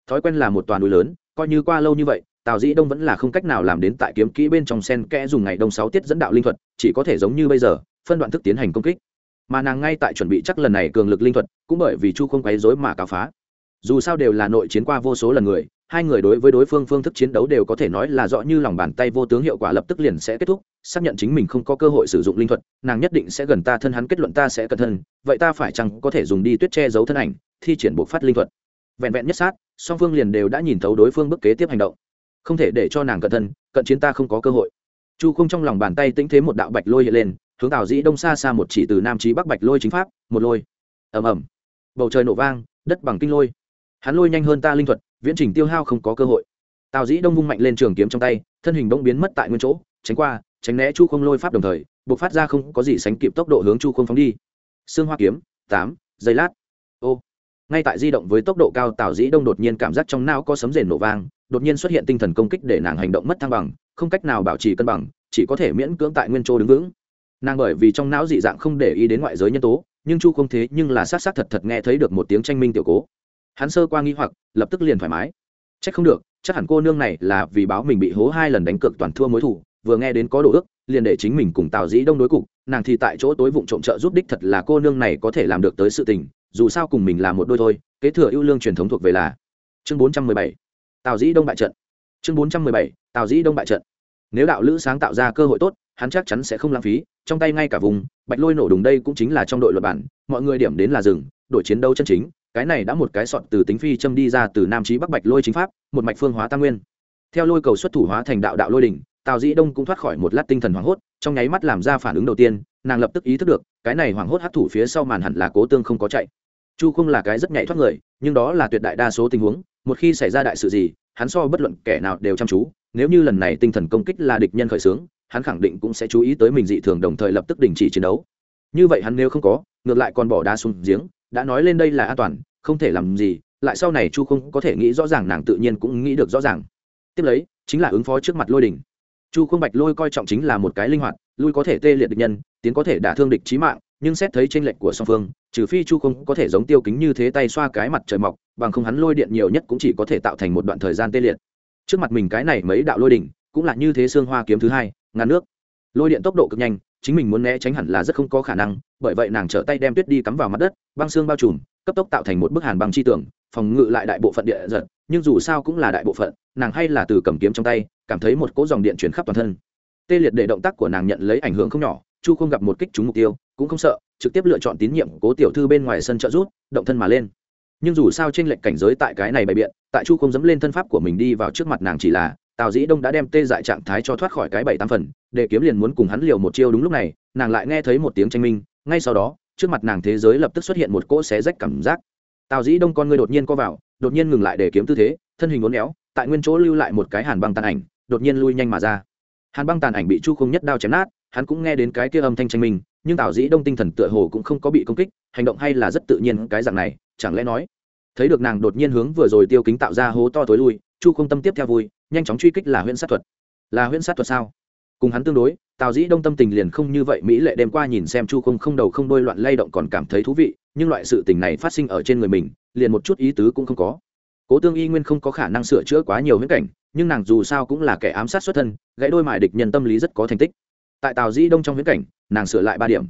Thói quen là một toàn núi lớn coi như qua lâu như vậy, tào dĩ đông vẫn là không cách nào làm đến tại kiếm kỹ bên trong sen kẽ dùng ngày đông sáu tiết dẫn đạo linh thuật, chỉ có thể giống như bây giờ, phân đoạn thức tiến hành công kích. Mà nàng ngay tại chuẩn bị chắc lần này cường lực linh thuật, cũng bởi vì chu không quấy dối mà cáo phá. Dù sao đều là nội chiến qua vô số lần người, hai người đối với đối phương phương thức chiến đấu đều có thể nói là rõ như lòng bàn tay vô tướng hiệu quả lập tức liền sẽ kết thúc, xác nhận chính mình không có cơ hội sử dụng linh thuật, nàng nhất định sẽ gần ta thân hắn kết luận ta sẽ cẩn thân vậy ta phải chăng có thể dùng đi tuyết che giấu thân ảnh, thi triển bộ phát linh thuật. Vẹn vẹn nhất sát song phương liền đều đã nhìn thấu đối phương bức kế tiếp hành động. Không thể để cho nàng cận thân, cận chiến ta không có cơ hội. Chu không trong lòng bàn tay tĩnh thế một đạo bạch lôi hiện lên, hướng tào dĩ đông xa xa một chỉ từ nam trí bắc bạch lôi chính pháp, một lôi. Ầm ầm. Bầu trời nổ vang, đất bằng kinh lôi. Hắn lôi nhanh hơn ta linh thuật, viễn trình tiêu hao không có cơ hội. Tào dĩ đông vung mạnh lên trường kiếm trong tay, thân hình bỗng biến mất tại nguyên chỗ, tránh qua, tránh né chu không lôi pháp đồng thời buộc phát ra không có gì sánh kịp tốc độ hướng chu không phóng đi. Xương hoa kiếm, tám, giây lát. Ô ngay tại di động với tốc độ cao, tào dĩ đông đột nhiên cảm giác trong não có sấm rền nổ vang, đột nhiên xuất hiện tinh thần công kích để nàng hành động mất thăng bằng, không cách nào bảo trì cân bằng, chỉ có thể miễn cưỡng tại nguyên chỗ đứng vững. Nàng bởi vì trong não dị dạng không để ý đến ngoại giới nhân tố, nhưng chu không thế nhưng là s á t s á t thật thật nghe thấy được một tiếng tranh minh tiểu cố. Hắn sơ qua nghi hoặc, lập tức liền thoải mái. C h ắ c không được, chắc hẳn cô nương này là vì báo mình bị hố hai lần đánh cược toàn thua mối thủ, vừa nghe đến có đồ ước, liền để chính mình cùng tào dĩ đông đối cục, nàng thì tại chỗ tối vụng trộm trợ giúp đích thật là cô nương này có thể làm được tới sự tình dù sao cùng mình là một đôi thôi, kế thừa ưu lương truyền thống thuộc về là chương bốn trăm mười bảy, tào dĩ đông bại trận. Chương bốn trăm mười bảy, tào dĩ đông bại trận. Nếu đạo lữ sáng tạo ra cơ hội tốt, hắn chắc chắn sẽ không lãng phí, trong tay ngay cả vùng, bạch lôi nổ đùng đây cũng chính là trong đội luật bản, mọi người điểm đến là rừng đội chiến đấu chân chính, cái này đã một cái sọt từ tính phi châm đi ra từ nam trí bắc bạch lôi chính pháp, một mạch phương hóa tam nguyên. Theo lôi cầu xuất thủ hóa thành đạo đạo lôi đỉnh, tào dĩ đông cũng thoát khỏi một lát tinh thần hoảng hốt, trong nháy mắt làm ra phản ứng đầu tiên, nàng lập tức ý thức được, cái này hoảng hốt hấp thủ phía sau màn hẳn là cố tương không có chạy chu không là cái rất nhạy thoát người, nhưng đó là tuyệt đại đa số tình huống, một khi xảy ra đại sự gì, hắn so bất luận kẻ nào đều chăm chú, nếu như lần này tinh thần công kích là địch nhân khởi xướng, hắn khẳng định cũng sẽ chú ý tới mình dị thường đồng thời lập tức đình chỉ chiến đấu. Như vậy hắn nếu không có, ngược lại còn bỏ đá xuống giếng, đã nói lên đây là an toàn, không thể làm gì, lại sau này chu không có thể nghĩ rõ ràng nàng tự nhiên cũng nghĩ được rõ ràng. Tiếp lấy, chính là ứng phó trước mặt lôi đình. Chu không bạch lôi coi trọng chính là một cái linh hoạt, lui có thể tê liệt địch nhân, tiến có thể đả thương địch trí mạng nhưng xét thấy tranh lệch của song phương, trừ phi chu không có thể giống tiêu kính như thế tay xoa cái mặt trời mọc, bằng không hắn lôi điện nhiều nhất cũng chỉ có thể tạo thành một đoạn thời gian tê liệt. Trước mặt mình cái này mấy đạo lôi đỉnh, cũng là như thế xương hoa kiếm thứ hai, ngàn nước. Lôi điện tốc độ cực nhanh, chính mình muốn né tránh hẳn là rất không có khả năng, bởi vậy nàng trở tay đem tuyết đi cắm vào mặt đất, băng xương bao trùm, cấp tốc tạo thành một bức hàn băng chi tưởng phòng ngự lại đại bộ phận địa giật, nhưng dù sao cũng là đại bộ phận, nàng hay là từ cầm kiếm trong tay, cảm thấy một cỗ dòng điện chuyển khắp toàn thân. Tê liệt để động tác của nàng nhận lấy ảnh hưởng không nhỏ, chu không gặp một kích trúng mục tiêu cũng không sợ, trực tiếp lựa chọn tín nhiệm cố tiểu thư bên ngoài sân trợ rút, động thân mà lên. Nhưng dù sao trên lệnh cảnh giới tại cái này bày biện, tại chu không dẫm lên thân pháp của mình đi vào trước mặt nàng chỉ là, tào dĩ đông đã đem tê dại trạng thái cho thoát khỏi cái bảy tam phần, để kiếm liền muốn cùng hắn liều một chiêu đúng lúc này, nàng lại nghe thấy một tiếng tranh minh, ngay sau đó, trước mặt nàng thế giới lập tức xuất hiện một cỗ xé rách cảm giác. Tào dĩ đông con người đột nhiên co vào, đột nhiên ngừng lại để kiếm tư thế, thân hình uốn éo, tại nguyên chỗ lưu lại một cái hàn băng tàn ảnh, đột nhiên lui nhanh mà ra. Hàn băng tàn ảnh bị chu không nhất đao chém nát hắn cũng nghe đến cái kia âm thanh tranh minh, nhưng tào dĩ đông tinh thần tựa hồ cũng không có bị công kích, hành động hay là rất tự nhiên cái dạng này, chẳng lẽ nói, thấy được nàng đột nhiên hướng vừa rồi tiêu kính tạo ra hố to tối lui, chu không tâm tiếp theo vui, nhanh chóng truy kích là huyễn sát thuật. Là huyễn sát thuật sao? Cùng hắn tương đối tào dĩ đông tâm tình liền không như vậy, mỹ lệ đêm qua nhìn xem chu không không đầu không đôi loạn lay động còn cảm thấy thú vị, nhưng loại sự tình này phát sinh ở trên người mình, liền một chút ý tứ cũng không có. Cố tương y nguyên không có khả năng sửa chữa quá nhiều huyễn cảnh, nhưng nàng dù sao cũng là kẻ ám sát xuất thân, gãy đôi mại địch nhân tâm lý rất có thành tích tại tào dĩ đông trong viễn cảnh, nàng sửa lại ba điểm.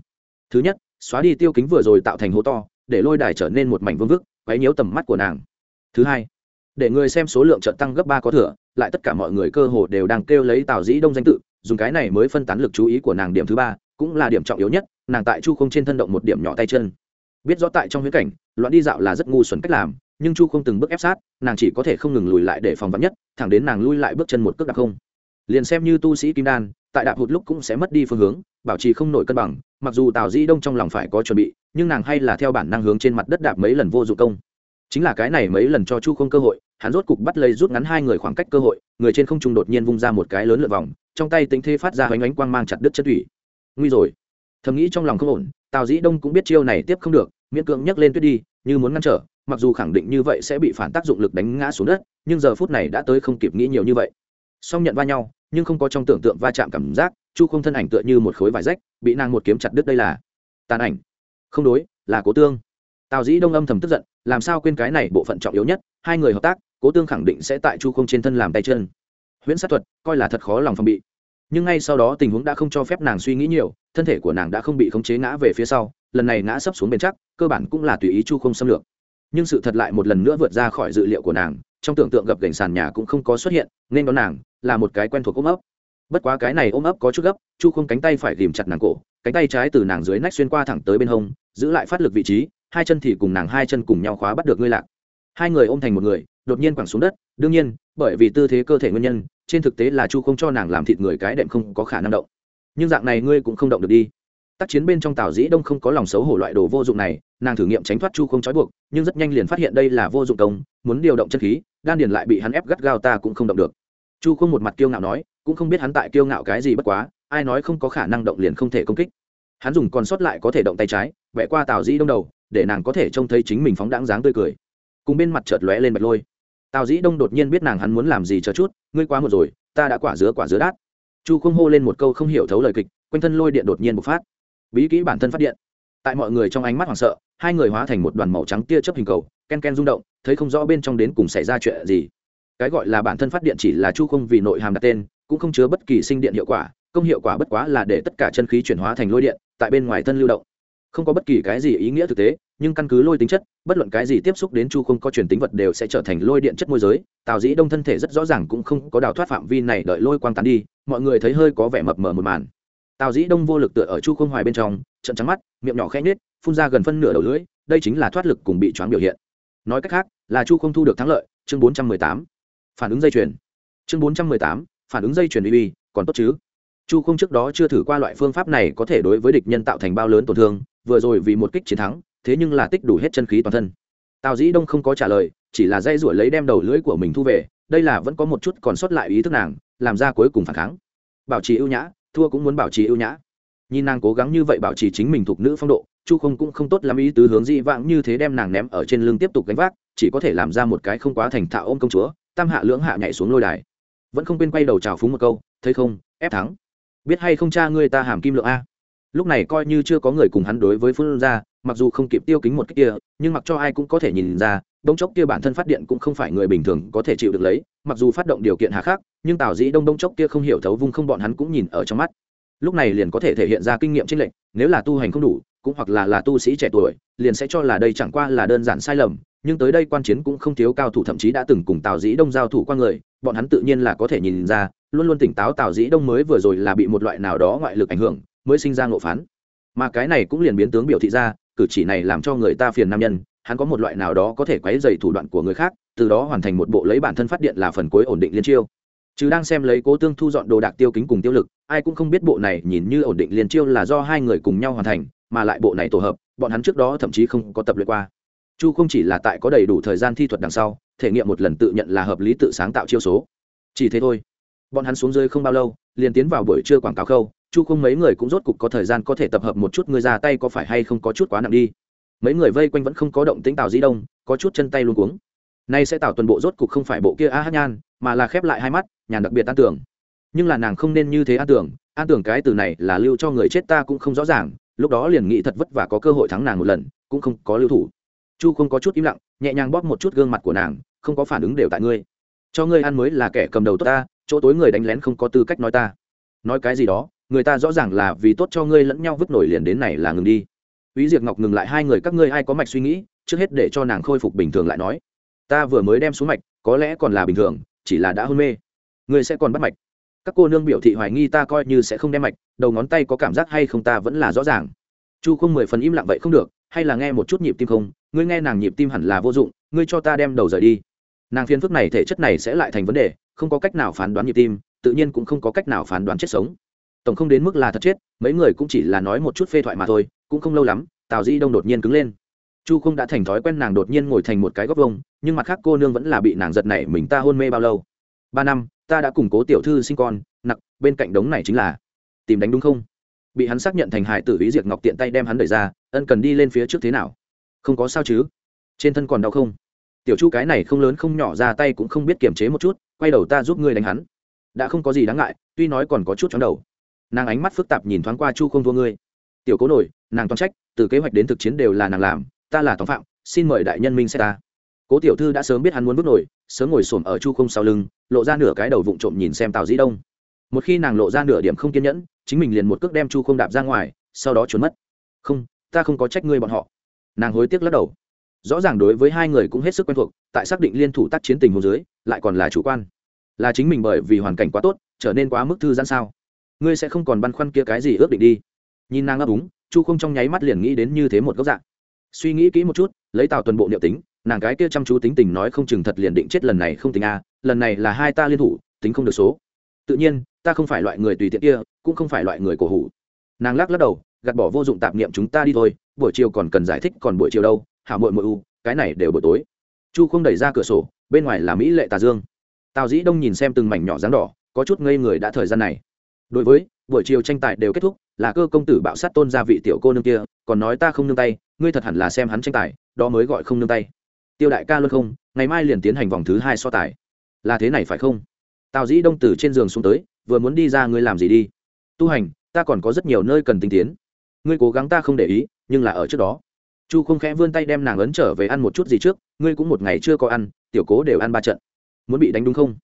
Thứ nhất, xóa đi tiêu kính vừa rồi tạo thành hố to, để lôi đài trở nên một mảnh vương vức, quấy nhiễu tầm mắt của nàng. Thứ hai, để người xem số lượng trận tăng gấp ba có thừa, lại tất cả mọi người cơ hồ đều đang kêu lấy tào dĩ đông danh tự, dùng cái này mới phân tán lực chú ý của nàng điểm thứ ba, cũng là điểm trọng yếu nhất, nàng tại chu không trên thân động một điểm nhỏ tay chân. Biết rõ tại trong huyễn cảnh, loạn đi dạo là rất ngu xuẩn cách làm, nhưng chu không từng bước ép sát, nàng chỉ có thể không ngừng lùi lại để phòng vắn nhất, thẳng đến nàng lui lại bước chân một cước đặc không. Liền xem như tu sĩ kim đan tại đạp hụt lúc cũng sẽ mất đi phương hướng, bảo trì không nổi cân bằng, mặc dù tào dĩ đông trong lòng phải có chuẩn bị, nhưng nàng hay là theo bản năng hướng trên mặt đất đạp mấy lần vô dụng công. Chính là cái này mấy lần cho chu không cơ hội, hắn rốt cục bắt lấy rút ngắn hai người khoảng cách cơ hội, người trên không trung đột nhiên vung ra một cái lớn lượt vòng, trong tay tính thế phát ra hoành ánh quang mang chặt đứt chất thủy. Nguy rồi. Thầm nghĩ trong lòng không ổn, tào dĩ đông cũng biết chiêu này tiếp không được, miễn cưỡng nhấc lên tuyết đi, như muốn ngăn trở, mặc dù khẳng định như vậy sẽ bị phản tác dụng lực đánh ngã xuống đất, nhưng giờ phút này đã tới không kịp nghĩ nhiều như vậy. Song nhận va nhau nhưng không có trong tưởng tượng va chạm cảm giác, chu không thân ảnh tựa như một khối vải rách, bị nàng một kiếm chặt đứt đây là tàn ảnh. Không đối, là cố tương. Tào dĩ đông âm thầm tức giận, làm sao quên cái này bộ phận trọng yếu nhất, hai người hợp tác, cố tương khẳng định sẽ tại chu không trên thân làm tay chân. Huyễn sát thuật, coi là thật khó lòng phòng bị. Nhưng ngay sau đó tình huống đã không cho phép nàng suy nghĩ nhiều, thân thể của nàng đã không bị khống chế ngã về phía sau, lần này ngã sấp xuống bền chắc, cơ bản cũng là tùy ý chu không xâm lược. Nhưng sự thật lại một lần nữa vượt ra khỏi dự liệu của nàng trong tưởng tượng gập gành sàn nhà cũng không có xuất hiện, nên đón nàng là một cái quen thuộc ôm ấp. Bất quá cái này ôm ấp có chút gấp, chu không cánh tay phải ghìm chặt nàng cổ, cánh tay trái từ nàng dưới nách xuyên qua thẳng tới bên hông, giữ lại phát lực vị trí, hai chân thì cùng nàng hai chân cùng nhau khóa bắt được ngươi lạc. Hai người ôm thành một người, đột nhiên quẳng xuống đất, đương nhiên, bởi vì tư thế cơ thể nguyên nhân, trên thực tế là chu không cho nàng làm thịt người cái đệm không có khả năng động. Nhưng dạng này ngươi cũng không động được đi. Tác chiến bên trong tào dĩ đông không có lòng xấu hổ loại đồ vô dụng này, nàng thử nghiệm tránh thoát chu không trói buộc, nhưng rất nhanh liền phát hiện đây là vô dụng công, muốn điều động chân khí đan điền lại bị hắn ép gắt gao ta cũng không động được. Chu không một mặt kiêu ngạo nói, cũng không biết hắn tại kiêu ngạo cái gì bất quá, ai nói không có khả năng động liền không thể công kích. Hắn dùng còn sót lại có thể động tay trái, vẽ qua tào dĩ đông đầu, để nàng có thể trông thấy chính mình phóng đáng dáng tươi cười. Cùng bên mặt chợt lóe lên bạch lôi. Tào dĩ đông đột nhiên biết nàng hắn muốn làm gì chờ chút, ngươi quá một rồi, ta đã quả dứa quả dứa đát. Chu không hô lên một câu không hiểu thấu lời kịch, quanh thân lôi điện đột nhiên bộc phát. Bí kỹ bản thân phát điện. Tại mọi người trong ánh mắt hoảng sợ, hai người hóa thành một đoàn màu trắng tia chớp hình cầu ken ken rung động, thấy không rõ bên trong đến cùng xảy ra chuyện gì. Cái gọi là bản thân phát điện chỉ là chu không vì nội hàm đặt tên, cũng không chứa bất kỳ sinh điện hiệu quả, công hiệu quả bất quá là để tất cả chân khí chuyển hóa thành lôi điện, tại bên ngoài thân lưu động. Không có bất kỳ cái gì ý nghĩa thực tế, nhưng căn cứ lôi tính chất, bất luận cái gì tiếp xúc đến chu không có truyền tính vật đều sẽ trở thành lôi điện chất môi giới. Tào dĩ đông thân thể rất rõ ràng cũng không có đào thoát phạm vi này đợi lôi quang tán đi, mọi người thấy hơi có vẻ mập mờ một màn. Tào dĩ đông vô lực tựa ở chu không hoài bên trong trận trắng mắt, miệng nhỏ khẽ nhết phun ra gần phân nửa đầu lưỡi, đây chính là thoát lực cùng bị choáng biểu hiện nói cách khác, là chu không thu được thắng lợi, chương bốn trăm mười tám. Phản ứng dây chuyền. Chương bốn trăm mười tám, phản ứng dây chuyền uy còn tốt chứ? Chu không trước đó chưa thử qua loại phương pháp này có thể đối với địch nhân tạo thành bao lớn tổn thương, vừa rồi vì một kích chiến thắng, thế nhưng là tích đủ hết chân khí toàn thân. Tào dĩ đông không có trả lời, chỉ là dây ruổi lấy đem đầu lưỡi của mình thu về, đây là vẫn có một chút còn sót lại ý thức nàng, làm ra cuối cùng phản kháng. Bảo trì ưu nhã, thua cũng muốn bảo trì ưu nhã. Nhìn nàng cố gắng như vậy bảo trì chính mình thuộc nữ phong độ chu không cũng không tốt lắm ý tứ hướng dị vãng như thế đem nàng ném ở trên lưng tiếp tục gánh vác, chỉ có thể làm ra một cái không quá thành thạo ôm công chúa, tam hạ lưỡng hạ nhảy xuống lôi đài. Vẫn không quên quay đầu trào phúng một câu, thấy không, ép thắng. Biết hay không cha ngươi ta hàm kim lượng a. Lúc này coi như chưa có người cùng hắn đối với phương ra mặc dù không kịp tiêu kính một cách kia, nhưng mặc cho ai cũng có thể nhìn ra đông chốc kia bản thân phát điện cũng không phải người bình thường có thể chịu được lấy, mặc dù phát động điều kiện hạ khắc, nhưng tào dĩ đông đông chốc kia không hiểu thấu vung không bọn hắn cũng nhìn ở trong mắt. Lúc này liền có thể thể hiện ra kinh nghiệm trên lệnh nếu là tu hành không đủ cũng hoặc là là tu sĩ trẻ tuổi, liền sẽ cho là đây chẳng qua là đơn giản sai lầm, nhưng tới đây quan chiến cũng không thiếu cao thủ, thậm chí đã từng cùng tào dĩ đông giao thủ qua người, bọn hắn tự nhiên là có thể nhìn ra, luôn luôn tỉnh táo tào dĩ đông mới vừa rồi là bị một loại nào đó ngoại lực ảnh hưởng, mới sinh ra ngộ phán. Mà cái này cũng liền biến tướng biểu thị ra, cử chỉ này làm cho người ta phiền nam nhân, hắn có một loại nào đó có thể quấy dày thủ đoạn của người khác, từ đó hoàn thành một bộ lấy bản thân phát điện là phần cuối ổn định liên chiêu. Chứ đang xem lấy cố tương thu dọn đồ đạc tiêu kính cùng tiêu lực, ai cũng không biết bộ này nhìn như ổn định liên chiêu là do hai người cùng nhau hoàn thành mà lại bộ này tổ hợp, bọn hắn trước đó thậm chí không có tập luyện qua. Chu không chỉ là tại có đầy đủ thời gian thi thuật đằng sau, thể nghiệm một lần tự nhận là hợp lý tự sáng tạo chiêu số. Chỉ thế thôi. Bọn hắn xuống rơi không bao lâu, liền tiến vào buổi trưa quảng cáo khâu, chu không mấy người cũng rốt cục có thời gian có thể tập hợp một chút người ra tay có phải hay không có chút quá nặng đi. Mấy người vây quanh vẫn không có động tính tào di đông, có chút chân tay luôn cuống. Nay sẽ tạo toàn bộ rốt cục không phải bộ kia a hát nhan, mà là khép lại hai mắt, nhàn đặc biệt an tưởng. Nhưng là nàng không nên như thế an tưởng an tưởng cái từ này là lưu cho người chết ta cũng không rõ ràng lúc đó liền nghĩ thật vất vả có cơ hội thắng nàng một lần cũng không có lưu thủ chu không có chút im lặng nhẹ nhàng bóp một chút gương mặt của nàng không có phản ứng đều tại ngươi cho ngươi ăn mới là kẻ cầm đầu tốt ta chỗ tối người đánh lén không có tư cách nói ta nói cái gì đó người ta rõ ràng là vì tốt cho ngươi lẫn nhau vứt nổi liền đến này là ngừng đi ý diệt Ngọc ngừng lại hai người các ngươi ai có mạch suy nghĩ, trước hết để cho nàng khôi phục bình thường lại nói. Ta vừa mới đem xuống mạch, có lẽ còn là bình thường, chỉ là đã hôn mê. Ngươi sẽ còn bắt mạch. Các cô nương biểu thị hoài nghi ta coi như sẽ không đem mạch, đầu ngón tay có cảm giác hay không ta vẫn là rõ ràng. Chu không mười phần im lặng vậy không được, hay là nghe một chút nhịp tim không, ngươi nghe nàng nhịp tim hẳn là vô dụng, ngươi cho ta đem đầu rời đi. Nàng phiền phức này thể chất này sẽ lại thành vấn đề, không có cách nào phán đoán nhịp tim, tự nhiên cũng không có cách nào phán đoán chết sống tổng không đến mức là thật chết mấy người cũng chỉ là nói một chút phê thoại mà thôi cũng không lâu lắm tào di đông đột nhiên cứng lên chu không đã thành thói quen nàng đột nhiên ngồi thành một cái góc vông nhưng mặt khác cô nương vẫn là bị nàng giật này mình ta hôn mê bao lâu ba năm ta đã củng cố tiểu thư sinh con, nặc, bên cạnh đống này chính là, tìm đánh đúng không? Bị hắn xác nhận thành hải tử ý diệt ngọc tiện tay đem hắn đẩy ra, ân cần đi lên phía trước thế nào? Không có sao chứ? Trên thân còn đau không? Tiểu chu cái này không lớn không nhỏ ra tay cũng không biết kiềm chế một chút, quay đầu ta giúp ngươi đánh hắn. Đã không có gì đáng ngại, tuy nói còn có chút chóng đầu. Nàng ánh mắt phức tạp nhìn thoáng qua chu không thua ngươi. Tiểu cố nổi, nàng toán trách, từ kế hoạch đến thực chiến đều là nàng làm, ta là tòng phạm, xin mời đại nhân minh xét ta cố tiểu thư đã sớm biết hắn muốn bước nổi, sớm ngồi xổm ở chu không sau lưng, lộ ra nửa cái đầu vụng trộm nhìn xem tào dĩ đông. Một khi nàng lộ ra nửa điểm không kiên nhẫn, chính mình liền một cước đem chu không đạp ra ngoài, sau đó trốn mất. Không, ta không có trách ngươi bọn họ. Nàng hối tiếc lắc đầu. Rõ ràng đối với hai người cũng hết sức quen thuộc, tại xác định liên thủ tác chiến tình hồ dưới, lại còn là chủ quan. Là chính mình bởi vì hoàn cảnh quá tốt, trở nên quá mức thư giãn sao? Ngươi sẽ không còn băn khoăn kia cái gì ước định đi. Nhìn nàng ấp úng, chu không trong nháy mắt liền nghĩ đến như thế một góc dạng. Suy nghĩ kỹ một chút, lấy tào tuần bộ niệm tính nàng cái kia chăm chú tính tình nói không chừng thật liền định chết lần này không tính a, lần này là hai ta liên thủ, tính không được số. Tự nhiên, ta không phải loại người tùy tiện kia, cũng không phải loại người cổ hủ. Nàng lắc lắc đầu, gạt bỏ vô dụng tạp niệm chúng ta đi thôi, buổi chiều còn cần giải thích còn buổi chiều đâu, hảo mội mội u, cái này đều buổi tối. Chu không đẩy ra cửa sổ, bên ngoài là mỹ lệ tà dương. Tào dĩ đông nhìn xem từng mảnh nhỏ dáng đỏ, có chút ngây người đã thời gian này. Đối với, buổi chiều tranh tài đều kết thúc, là cơ công tử bạo sát tôn gia vị tiểu cô nương kia, còn nói ta không nương tay, ngươi thật hẳn là xem hắn tranh tài, đó mới gọi không nương tay tiêu đại ca luôn không, ngày mai liền tiến hành vòng thứ hai so tài. Là thế này phải không? Tào dĩ đông từ trên giường xuống tới, vừa muốn đi ra ngươi làm gì đi? Tu hành, ta còn có rất nhiều nơi cần tinh tiến. Ngươi cố gắng ta không để ý, nhưng là ở trước đó. Chu không khẽ vươn tay đem nàng ấn trở về ăn một chút gì trước, ngươi cũng một ngày chưa có ăn, tiểu cố đều ăn ba trận. Muốn bị đánh đúng không?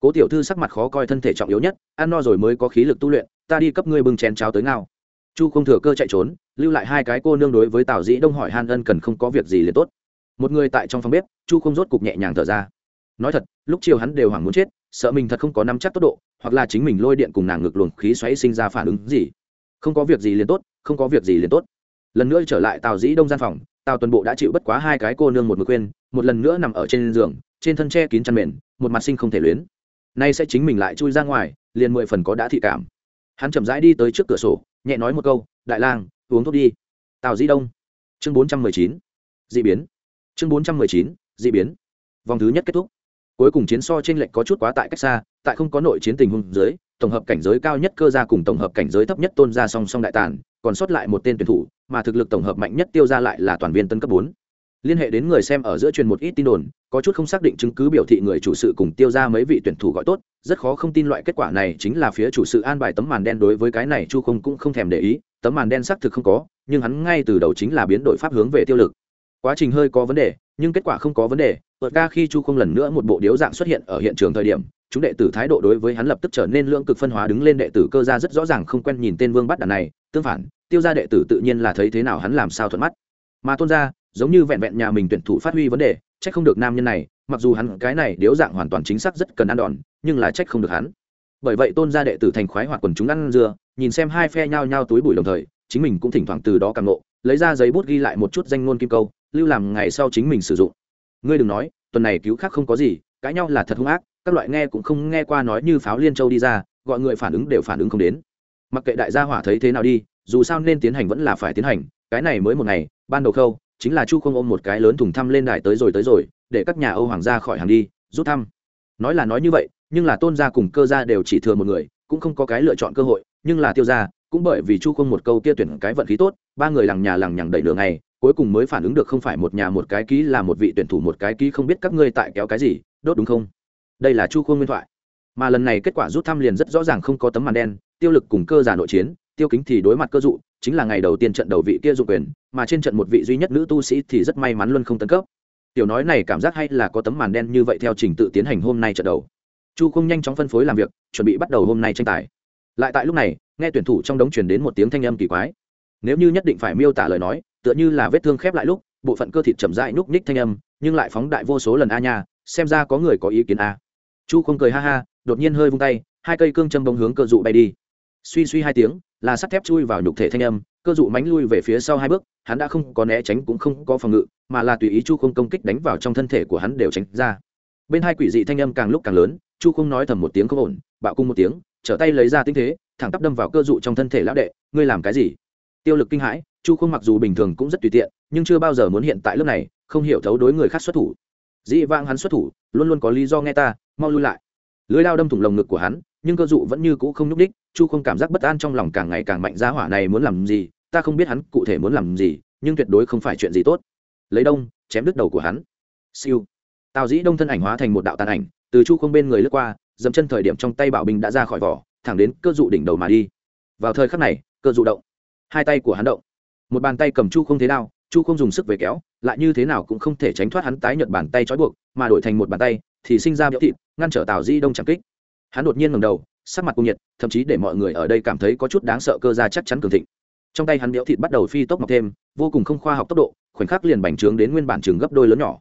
Cố tiểu thư sắc mặt khó coi thân thể trọng yếu nhất, ăn no rồi mới có khí lực tu luyện, ta đi cấp ngươi bưng chén cháo tới ngao. Chu không thừa cơ chạy trốn, lưu lại hai cái cô nương đối với tào dĩ đông hỏi han ân cần không có việc gì liền tốt một người tại trong phòng bếp, chu không rốt cục nhẹ nhàng thở ra. Nói thật, lúc chiều hắn đều hoảng muốn chết, sợ mình thật không có nắm chắc tốc độ, hoặc là chính mình lôi điện cùng nàng ngực luồng khí xoáy sinh ra phản ứng gì. Không có việc gì liền tốt, không có việc gì liền tốt. Lần nữa trở lại tào dĩ đông gian phòng, tào tuần bộ đã chịu bất quá hai cái cô nương một mực quên một lần nữa nằm ở trên giường, trên thân tre kín chăn mền, một mặt sinh không thể luyến. Nay sẽ chính mình lại chui ra ngoài, liền mười phần có đã thị cảm. Hắn chậm rãi đi tới trước cửa sổ, nhẹ nói một câu, đại lang, uống thuốc đi. Tào dĩ đông. Chương bốn trăm mười chín. D ị biến chương bốn trăm mười chín, d ị biến. Vòng thứ nhất kết thúc. Cuối cùng chiến so t r ê n lệch có chút quá tại cách xa, tại không có nội chiến tình huống dưới, tổng hợp cảnh giới cao nhất cơ gia cùng tổng hợp cảnh giới thấp nhất tôn gia song song đại tàn, còn sót lại một tên tuyển thủ, mà thực lực tổng hợp mạnh nhất tiêu ra lại là toàn viên tân cấp bốn. Liên hệ đến người xem ở giữa truyền một ít tin đồn, có chút không xác định chứng cứ biểu thị người chủ sự cùng tiêu ra mấy vị tuyển thủ gọi tốt, rất khó không tin loại kết quả này chính là phía chủ sự an bài tấm màn đen đối với cái này chu không cũng không thèm để ý, tấm màn đen xác thực không có, nhưng hắn ngay từ đầu chính là biến đổi pháp hướng về tiêu lực quá trình hơi có vấn đề, nhưng kết quả không có vấn đề. Vượt ca khi chu không lần nữa một bộ điếu dạng xuất hiện ở hiện trường thời điểm, chúng đệ tử thái độ đối với hắn lập tức trở nên lưỡng cực phân hóa đứng lên đệ tử cơ gia rất rõ ràng không quen nhìn tên vương bắt đàn này. Tương phản, tiêu gia đệ tử tự nhiên là thấy thế nào hắn làm sao thuận mắt. Mà tôn gia, giống như vẹn vẹn nhà mình tuyển thủ phát huy vấn đề trách không được nam nhân này, mặc dù hắn cái này điếu dạng hoàn toàn chính xác rất cần ăn đòn, nhưng là trách không được hắn. Bởi vậy tôn gia đệ tử thành khoái hoặc quần chúng ăn dưa, nhìn xem hai phe nhau nhau túi bụi đồng thời, chính mình cũng thỉnh thoảng từ đó càng nộ lấy ra giấy bút ghi lại một chút danh ngôn kim câu lưu làm ngày sau chính mình sử dụng. Ngươi đừng nói, tuần này cứu khác không có gì, cãi nhau là thật hung ác, các loại nghe cũng không nghe qua nói như pháo liên châu đi ra, gọi người phản ứng đều phản ứng không đến. Mặc kệ đại gia hỏa thấy thế nào đi, dù sao nên tiến hành vẫn là phải tiến hành, cái này mới một ngày, ban đầu khâu, chính là chu không ôm một cái lớn thùng thăm lên đài tới rồi tới rồi, để các nhà âu hoàng gia khỏi hàng đi, rút thăm. Nói là nói như vậy, nhưng là tôn gia cùng cơ gia đều chỉ thừa một người, cũng không có cái lựa chọn cơ hội, nhưng là tiêu gia, cũng bởi vì chu không một câu kia tuyển cái vận khí tốt, ba người lằng nhà lằng nhằng đẩy đường này cuối cùng mới phản ứng được không phải một nhà một cái ký là một vị tuyển thủ một cái ký không biết các ngươi tại kéo cái gì, đốt đúng không? Đây là chu khuôn nguyên thoại. Mà lần này kết quả rút thăm liền rất rõ ràng không có tấm màn đen, tiêu lực cùng cơ giả nội chiến, tiêu kính thì đối mặt cơ dụ, chính là ngày đầu tiên trận đầu vị kia dụng quyền, mà trên trận một vị duy nhất nữ tu sĩ thì rất may mắn luôn không tấn cấp. Tiểu nói này cảm giác hay là có tấm màn đen như vậy theo trình tự tiến hành hôm nay trận đầu. Chu không nhanh chóng phân phối làm việc, chuẩn bị bắt đầu hôm nay tranh tài. Lại tại lúc này, nghe tuyển thủ trong đống truyền đến một tiếng thanh âm kỳ quái. Nếu như nhất định phải miêu tả lời nói tựa như là vết thương khép lại lúc, bộ phận cơ thịt chậm rãi núc ních thanh âm, nhưng lại phóng đại vô số lần a nha, xem ra có người có ý kiến a. Chu không cười ha ha, đột nhiên hơi vung tay, hai cây cương châm bông hướng cơ dụ bay đi. Suy suy hai tiếng, là sắt thép chui vào nhục thể thanh âm, cơ dụ mánh lui về phía sau hai bước, hắn đã không có né tránh cũng không có phòng ngự, mà là tùy ý chu không công kích đánh vào trong thân thể của hắn đều tránh ra. Bên hai quỷ dị thanh âm càng lúc càng lớn, chu không nói thầm một tiếng không ổn, bạo cung một tiếng, trở tay lấy ra tinh thế, thẳng tắp đâm vào cơ dụ trong thân thể lão đệ, ngươi làm cái gì? Tiêu lực kinh hãi, chu không mặc dù bình thường cũng rất tùy tiện, nhưng chưa bao giờ muốn hiện tại lúc này, không hiểu thấu đối người khác xuất thủ. Dĩ vãng hắn xuất thủ, luôn luôn có lý do nghe ta, mau lui lại. Lưới lao đâm thủng lồng ngực của hắn, nhưng cơ dụ vẫn như cũ không nhúc đích chu không cảm giác bất an trong lòng càng ngày càng mạnh ra hỏa này muốn làm gì, ta không biết hắn cụ thể muốn làm gì, nhưng tuyệt đối không phải chuyện gì tốt. Lấy đông, chém đứt đầu của hắn. Siêu. Tào dĩ đông thân ảnh hóa thành một đạo tàn ảnh, từ chu không bên người lướt qua dẫm chân thời điểm trong tay bảo binh đã ra khỏi vỏ, thẳng đến cơ dụ đỉnh đầu mà đi. Vào thời khắc này, cơ dụ động hai tay của hắn động. Một bàn tay cầm chu không thế nào chu không dùng sức về kéo, lại như thế nào cũng không thể tránh thoát hắn tái nhợt bàn tay trói buộc, mà đổi thành một bàn tay thì sinh ra biểu thịt, ngăn trở tào di đông chẳng kích. Hắn đột nhiên ngầm đầu, sắc mặt cung nhiệt, thậm chí để mọi người ở đây cảm thấy có chút đáng sợ cơ ra chắc chắn cường thịnh. Trong tay hắn béo thịt bắt đầu phi tốc mọc thêm, vô cùng không khoa học tốc độ, khoảnh khắc liền bành trướng đến nguyên bản trường gấp đôi lớn nhỏ.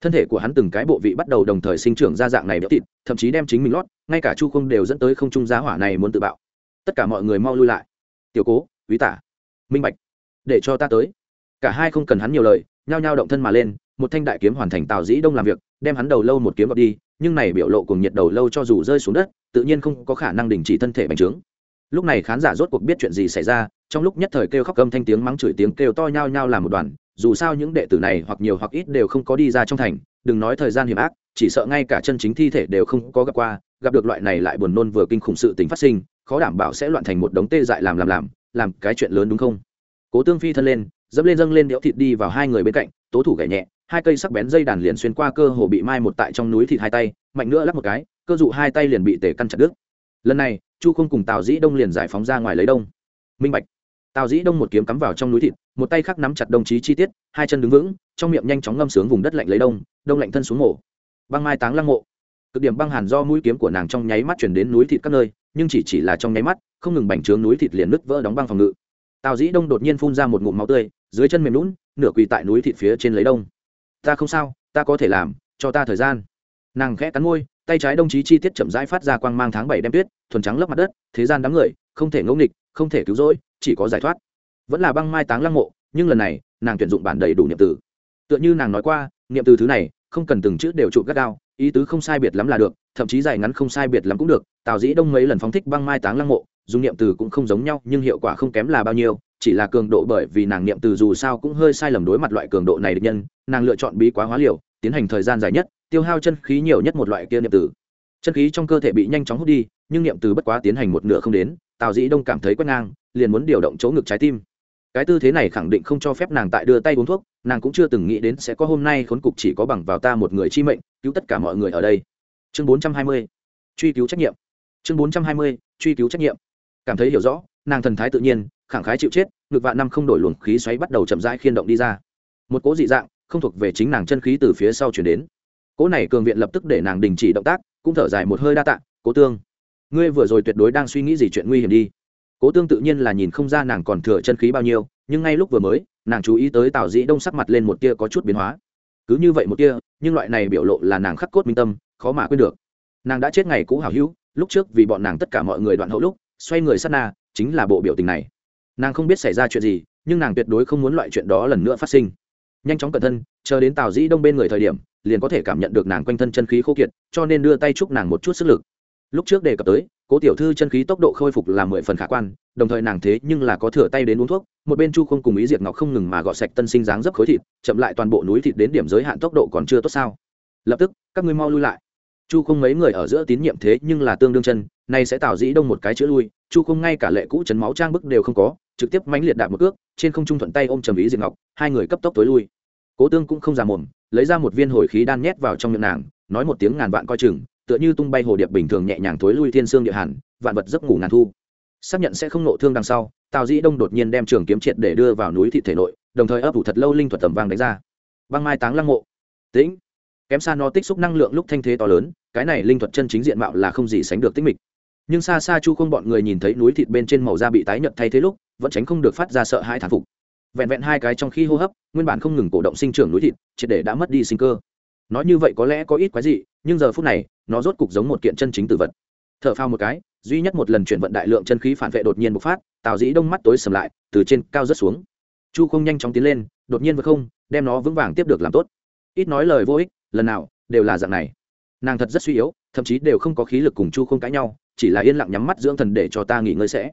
Thân thể của hắn từng cái bộ vị bắt đầu đồng thời sinh trưởng ra dạng này béo thịt, thậm chí đem chính mình lót, ngay cả chu không đều dẫn tới không trung giá hỏa này muốn tự bạo. Tất cả mọi người mau lui lại. Tiểu cố, quý tả minh bạch. Để cho ta tới. Cả hai không cần hắn nhiều lời, nhao nhao động thân mà lên, một thanh đại kiếm hoàn thành tào dĩ đông làm việc, đem hắn đầu lâu một kiếm gọt đi, nhưng này biểu lộ cùng nhiệt đầu lâu cho dù rơi xuống đất, tự nhiên không có khả năng đình chỉ thân thể bành trướng. Lúc này khán giả rốt cuộc biết chuyện gì xảy ra, trong lúc nhất thời kêu khóc cơm thanh tiếng mắng chửi tiếng kêu to nhao nhao làm một đoàn, dù sao những đệ tử này hoặc nhiều hoặc ít đều không có đi ra trong thành, đừng nói thời gian hiểm ác, chỉ sợ ngay cả chân chính thi thể đều không có gặp qua, gặp được loại này lại buồn nôn vừa kinh khủng sự tình phát sinh, khó đảm bảo sẽ loạn thành một đống tê dại làm làm làm làm cái chuyện lớn đúng không? Cố tương phi thân lên, dẫm lên dâng lên đẽo thịt đi vào hai người bên cạnh, tố thủ gảy nhẹ, hai cây sắc bén dây đàn liền xuyên qua cơ hồ bị mai một tại trong núi thịt hai tay, mạnh nữa lắp một cái, cơ dụ hai tay liền bị tể căn chặt đứt. Lần này, chu không cùng tào dĩ đông liền giải phóng ra ngoài lấy đông. Minh bạch. Tào dĩ đông một kiếm cắm vào trong núi thịt, một tay khác nắm chặt đồng chí chi tiết, hai chân đứng vững, trong miệng nhanh chóng ngâm sướng vùng đất lạnh lấy đông đông lạnh thân xuống mổ băng mai táng lăng mộ. Cực điểm băng hàn do mũi kiếm của nàng trong nháy mắt chuyển đến núi thịt các nơi, nhưng chỉ chỉ là trong nháy mắt không ngừng bành trướng núi thịt liền nứt vỡ đóng băng phòng ngự. Tào dĩ đông đột nhiên phun ra một ngụm máu tươi, dưới chân mềm lún nửa quỳ tại núi thịt phía trên lấy đông. Ta không sao, ta có thể làm, cho ta thời gian. Nàng khẽ cắn môi, tay trái đồng chí chi tiết chậm rãi phát ra quang mang tháng bảy đem tuyết, thuần trắng lấp mặt đất, thế gian đám người, không thể ngẫu nghịch, không thể cứu rỗi, chỉ có giải thoát. Vẫn là băng mai táng lăng mộ, nhưng lần này, nàng tuyển dụng bản đầy đủ niệm từ. Tựa như nàng nói qua, niệm từ thứ này, không cần từng chữ đều trụ gắt gao, ý tứ không sai biệt lắm là được, thậm chí dài ngắn không sai biệt lắm cũng được. Tào dĩ đông mấy lần phóng thích băng mai táng lăng mộ dùng niệm từ cũng không giống nhau, nhưng hiệu quả không kém là bao nhiêu, chỉ là cường độ bởi vì nàng niệm từ dù sao cũng hơi sai lầm đối mặt loại cường độ này được nhân, nàng lựa chọn bí quá hóa liều, tiến hành thời gian dài nhất, tiêu hao chân khí nhiều nhất một loại kia niệm từ. Chân khí trong cơ thể bị nhanh chóng hút đi, nhưng niệm từ bất quá tiến hành một nửa không đến, tào dĩ đông cảm thấy quét ngang, liền muốn điều động chỗ ngực trái tim. Cái tư thế này khẳng định không cho phép nàng tại đưa tay uống thuốc, nàng cũng chưa từng nghĩ đến sẽ có hôm nay khốn cục chỉ có bằng vào ta một người chi mệnh, cứu tất cả mọi người ở đây. Chương bốn trăm hai mươi, truy cứu trách nhiệm. Chương bốn trăm hai mươi, truy cứu trách nhiệm cảm thấy hiểu rõ, nàng thần thái tự nhiên, khẳng khái chịu chết, ngực vạn năm không đổi luồng khí xoáy bắt đầu chậm rãi khiên động đi ra. Một cỗ dị dạng, không thuộc về chính nàng chân khí từ phía sau chuyển đến. Cỗ này cường viện lập tức để nàng đình chỉ động tác, cũng thở dài một hơi đa tạ, cố tương. Ngươi vừa rồi tuyệt đối đang suy nghĩ gì chuyện nguy hiểm đi. Cố tương tự nhiên là nhìn không ra nàng còn thừa chân khí bao nhiêu, nhưng ngay lúc vừa mới, nàng chú ý tới tào dĩ đông sắc mặt lên một tia có chút biến hóa. Cứ như vậy một tia, nhưng loại này biểu lộ là nàng khắc cốt minh tâm, khó mà quên được. Nàng đã chết ngày cũ hào hữu, lúc trước vì bọn nàng tất cả mọi người đoạn hậu lúc xoay người sát na, chính là bộ biểu tình này. Nàng không biết xảy ra chuyện gì, nhưng nàng tuyệt đối không muốn loại chuyện đó lần nữa phát sinh. Nhanh chóng cẩn thân, chờ đến tào dĩ đông bên người thời điểm, liền có thể cảm nhận được nàng quanh thân chân khí khô kiệt, cho nên đưa tay chúc nàng một chút sức lực. Lúc trước đề cập tới, cố tiểu thư chân khí tốc độ khôi phục là mười phần khả quan, đồng thời nàng thế nhưng là có thừa tay đến uống thuốc, một bên chu không cùng ý diệt ngọc không ngừng mà gọt sạch tân sinh dáng dấp khối thịt, chậm lại toàn bộ núi thịt đến điểm giới hạn tốc độ còn chưa tốt sao. Lập tức, các ngươi mau lui lại. Chu không mấy người ở giữa tín nhiệm thế nhưng là tương đương chân nay sẽ tạo dĩ đông một cái chữ lui, chu không ngay cả lệ cũ chấn máu trang bức đều không có, trực tiếp mãnh liệt đạp một ước trên không trung thuận tay ôm trầm ý diệt ngọc, hai người cấp tốc tối lui. Cố tương cũng không già mồm, lấy ra một viên hồi khí đan nhét vào trong miệng nàng, nói một tiếng ngàn vạn coi chừng, tựa như tung bay hồ điệp bình thường nhẹ nhàng thối lui thiên xương địa hàn, vạn vật giấc ngủ ngàn thu. Xác nhận sẽ không nộ thương đằng sau, tào dĩ đông đột nhiên đem trường kiếm triệt để đưa vào núi thị thể nội, đồng thời ấp ủ thật lâu linh thuật tầm vang đánh ra. Băng mai táng lăng mộ. Tĩnh. Kém xa nó tích xúc năng lượng lúc thanh thế to lớn, cái này linh thuật chân chính diện mạo là không gì sánh được tích mịch nhưng xa xa chu không bọn người nhìn thấy núi thịt bên trên màu da bị tái nhợt thay thế lúc, vẫn tránh không được phát ra sợ hãi thán phục. Vẹn vẹn hai cái trong khi hô hấp, nguyên bản không ngừng cổ động sinh trưởng núi thịt, triệt để đã mất đi sinh cơ. Nói như vậy có lẽ có ít quái gì nhưng giờ phút này, nó rốt cục giống một kiện chân chính tử vật. T h ở phao một cái, duy nhất một lần chuyển vận đại lượng chân khí phản vệ đột nhiên bộc phát, tào dĩ đông mắt tối sầm lại, từ trên cao rớt xuống. Chu không nhanh chóng tiến lên, đột nhiên vượt không, đem nó vững vàng tiếp được làm tốt. Ít nói lời vô ích, lần nào, đều là dạng này. Nàng thật rất suy yếu, thậm chí đều không có khí lực cùng chu không cãi nhau chỉ là yên lặng nhắm mắt dưỡng thần để cho ta nghỉ ngơi sẽ.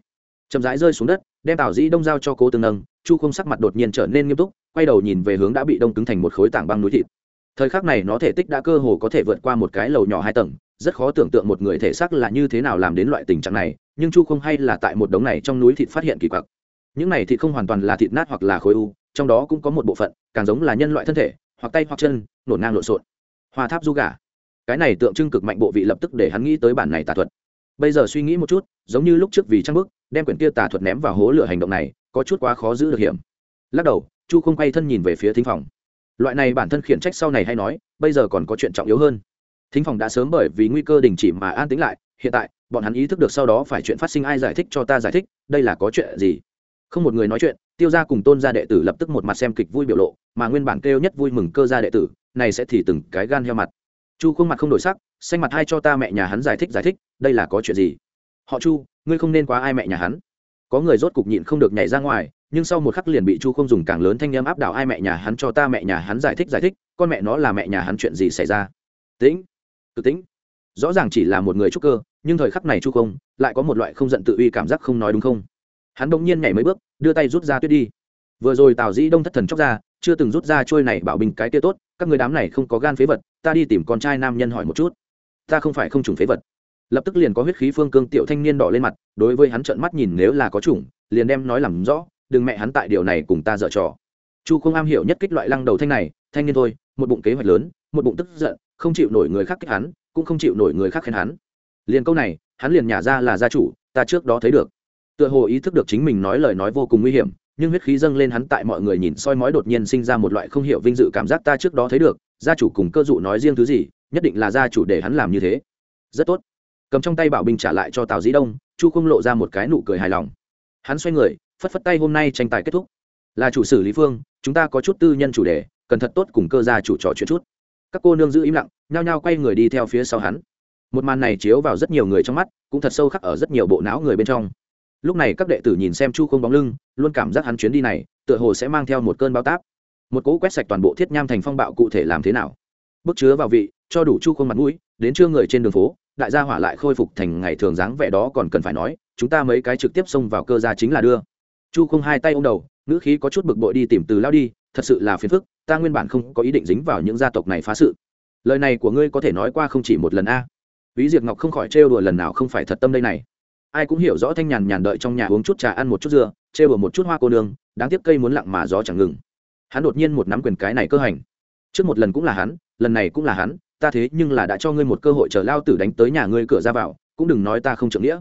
Chậm rãi rơi xuống đất, đem tào dĩ đông giao cho cố tương nâng, chu không sắc mặt đột nhiên trở nên nghiêm túc, quay đầu nhìn về hướng đã bị đông cứng thành một khối tảng băng núi thịt. Thời khắc này nó thể tích đã cơ hồ có thể vượt qua một cái lầu nhỏ hai tầng, rất khó tưởng tượng một người thể xác là như thế nào làm đến loại tình trạng này, nhưng chu không hay là tại một đống này trong núi thịt phát hiện kỳ quặc. Những này thịt không hoàn toàn là thịt nát hoặc là khối u, trong đó cũng có một bộ phận, càng giống là nhân loại thân thể, hoặc tay hoặc chân nổn ngang lộn xộn. Hoa tháp du gà. Cái này tượng trưng cực mạnh bộ vị lập tức để hắn nghĩ tới bản này tà thuật bây giờ suy nghĩ một chút, giống như lúc trước vì trang bức đem quyển kia tà thuật ném vào hố lửa hành động này, có chút quá khó giữ được hiểm. Lắc đầu, chu không quay thân nhìn về phía thính phòng. Loại này bản thân khiển trách sau này hay nói, bây giờ còn có chuyện trọng yếu hơn. Thính phòng đã sớm bởi vì nguy cơ đình chỉ mà an tính lại, hiện tại, bọn hắn ý thức được sau đó phải chuyện phát sinh ai giải thích cho ta giải thích, đây là có chuyện gì? Không một người nói chuyện, tiêu ra cùng tôn gia đệ tử lập tức một mặt xem kịch vui biểu lộ, mà nguyên bản kêu nhất vui mừng cơ gia đệ tử, này sẽ thì từng cái gan heo mặt chu khuôn mặt không đổi sắc xanh mặt hai cho ta mẹ nhà hắn giải thích giải thích đây là có chuyện gì họ chu ngươi không nên quá ai mẹ nhà hắn có người rốt cục nhịn không được nhảy ra ngoài nhưng sau một khắc liền bị chu không dùng càng lớn thanh â m áp đảo ai mẹ nhà hắn cho ta mẹ nhà hắn giải thích giải thích con mẹ nó là mẹ nhà hắn chuyện gì xảy ra tĩnh tự tĩnh rõ ràng chỉ là một người trúc cơ nhưng thời khắc này chu không lại có một loại không giận tự uy cảm giác không nói đúng không hắn bỗng nhiên nhảy mấy bước đưa tay rút ra tuyết đi vừa rồi tào dĩ đông thất thần chóc ra chưa từng rút ra trôi này bảo bình cái kia tốt, các người đám này không có gan phế vật, ta đi tìm con trai nam nhân hỏi một chút. Ta không phải không trùng phế vật. Lập tức liền có huyết khí phương cương tiểu thanh niên đỏ lên mặt, đối với hắn trợn mắt nhìn nếu là có chủng liền đem nói làm rõ, đừng mẹ hắn tại điều này cùng ta dở trò. Chu không am hiểu nhất kích loại lăng đầu thanh này, thanh niên thôi, một bụng kế hoạch lớn, một bụng tức giận, không chịu nổi người khác kích hắn, cũng không chịu nổi người khác khen hắn. Liền câu này, hắn liền nhả ra là gia chủ, ta trước đó thấy được. Tựa hồ ý thức được chính mình nói lời nói vô cùng nguy hiểm nhưng huyết khí dâng lên hắn tại mọi người nhìn soi mói đột nhiên sinh ra một loại không hiểu vinh dự cảm giác ta trước đó thấy được, gia chủ cùng cơ dụ nói riêng thứ gì, nhất định là gia chủ để hắn làm như thế. Rất tốt. Cầm trong tay bảo binh trả lại cho tào dĩ đông, chu không lộ ra một cái nụ cười hài lòng. Hắn xoay người, phất phất tay hôm nay tranh tài kết thúc. Là chủ sử lý phương, chúng ta có chút tư nhân chủ đề, cần thật tốt cùng cơ gia chủ trò chuyện chút. Các cô nương giữ im lặng, nhao nhao quay người đi theo phía sau hắn. Một màn này chiếu vào rất nhiều người trong mắt, cũng thật sâu khắc ở rất nhiều bộ não người bên trong lúc này các đệ tử nhìn xem chu không bóng lưng, luôn cảm giác hắn chuyến đi này, tựa hồ sẽ mang theo một cơn bao táp. Một cỗ quét sạch toàn bộ thiết nham thành phong bạo cụ thể làm thế nào? Bức chứa vào vị, cho đủ chu không mặt mũi, đến trưa người trên đường phố, đại gia hỏa lại khôi phục thành ngày thường dáng vẻ đó còn cần phải nói, chúng ta mấy cái trực tiếp xông vào cơ gia chính là đưa. Chu không hai tay ô m đầu, ngữ khí có chút bực bội đi tìm từ lao đi, thật sự là phiền phức, ta nguyên bản không có ý định dính vào những gia tộc này phá sự. Lời này của ngươi có thể nói qua không chỉ một lần a. Ý diệt Ngọc không khỏi trêu đùa lần nào không phải thật tâm đây này. Ai cũng hiểu rõ Thanh Nhàn nhàn đợi trong nhà uống chút trà ăn một chút dưa, chê đùa một chút hoa cô nương, đáng tiếc cây muốn lặng mà gió chẳng ngừng. Hắn đột nhiên một nắm quyền cái này cơ hành. Trước một lần cũng là hắn, lần này cũng là hắn, ta thế nhưng là đã cho ngươi một cơ hội chờ lao tử đánh tới nhà ngươi cửa ra vào, cũng đừng nói ta không trưởng nghĩa.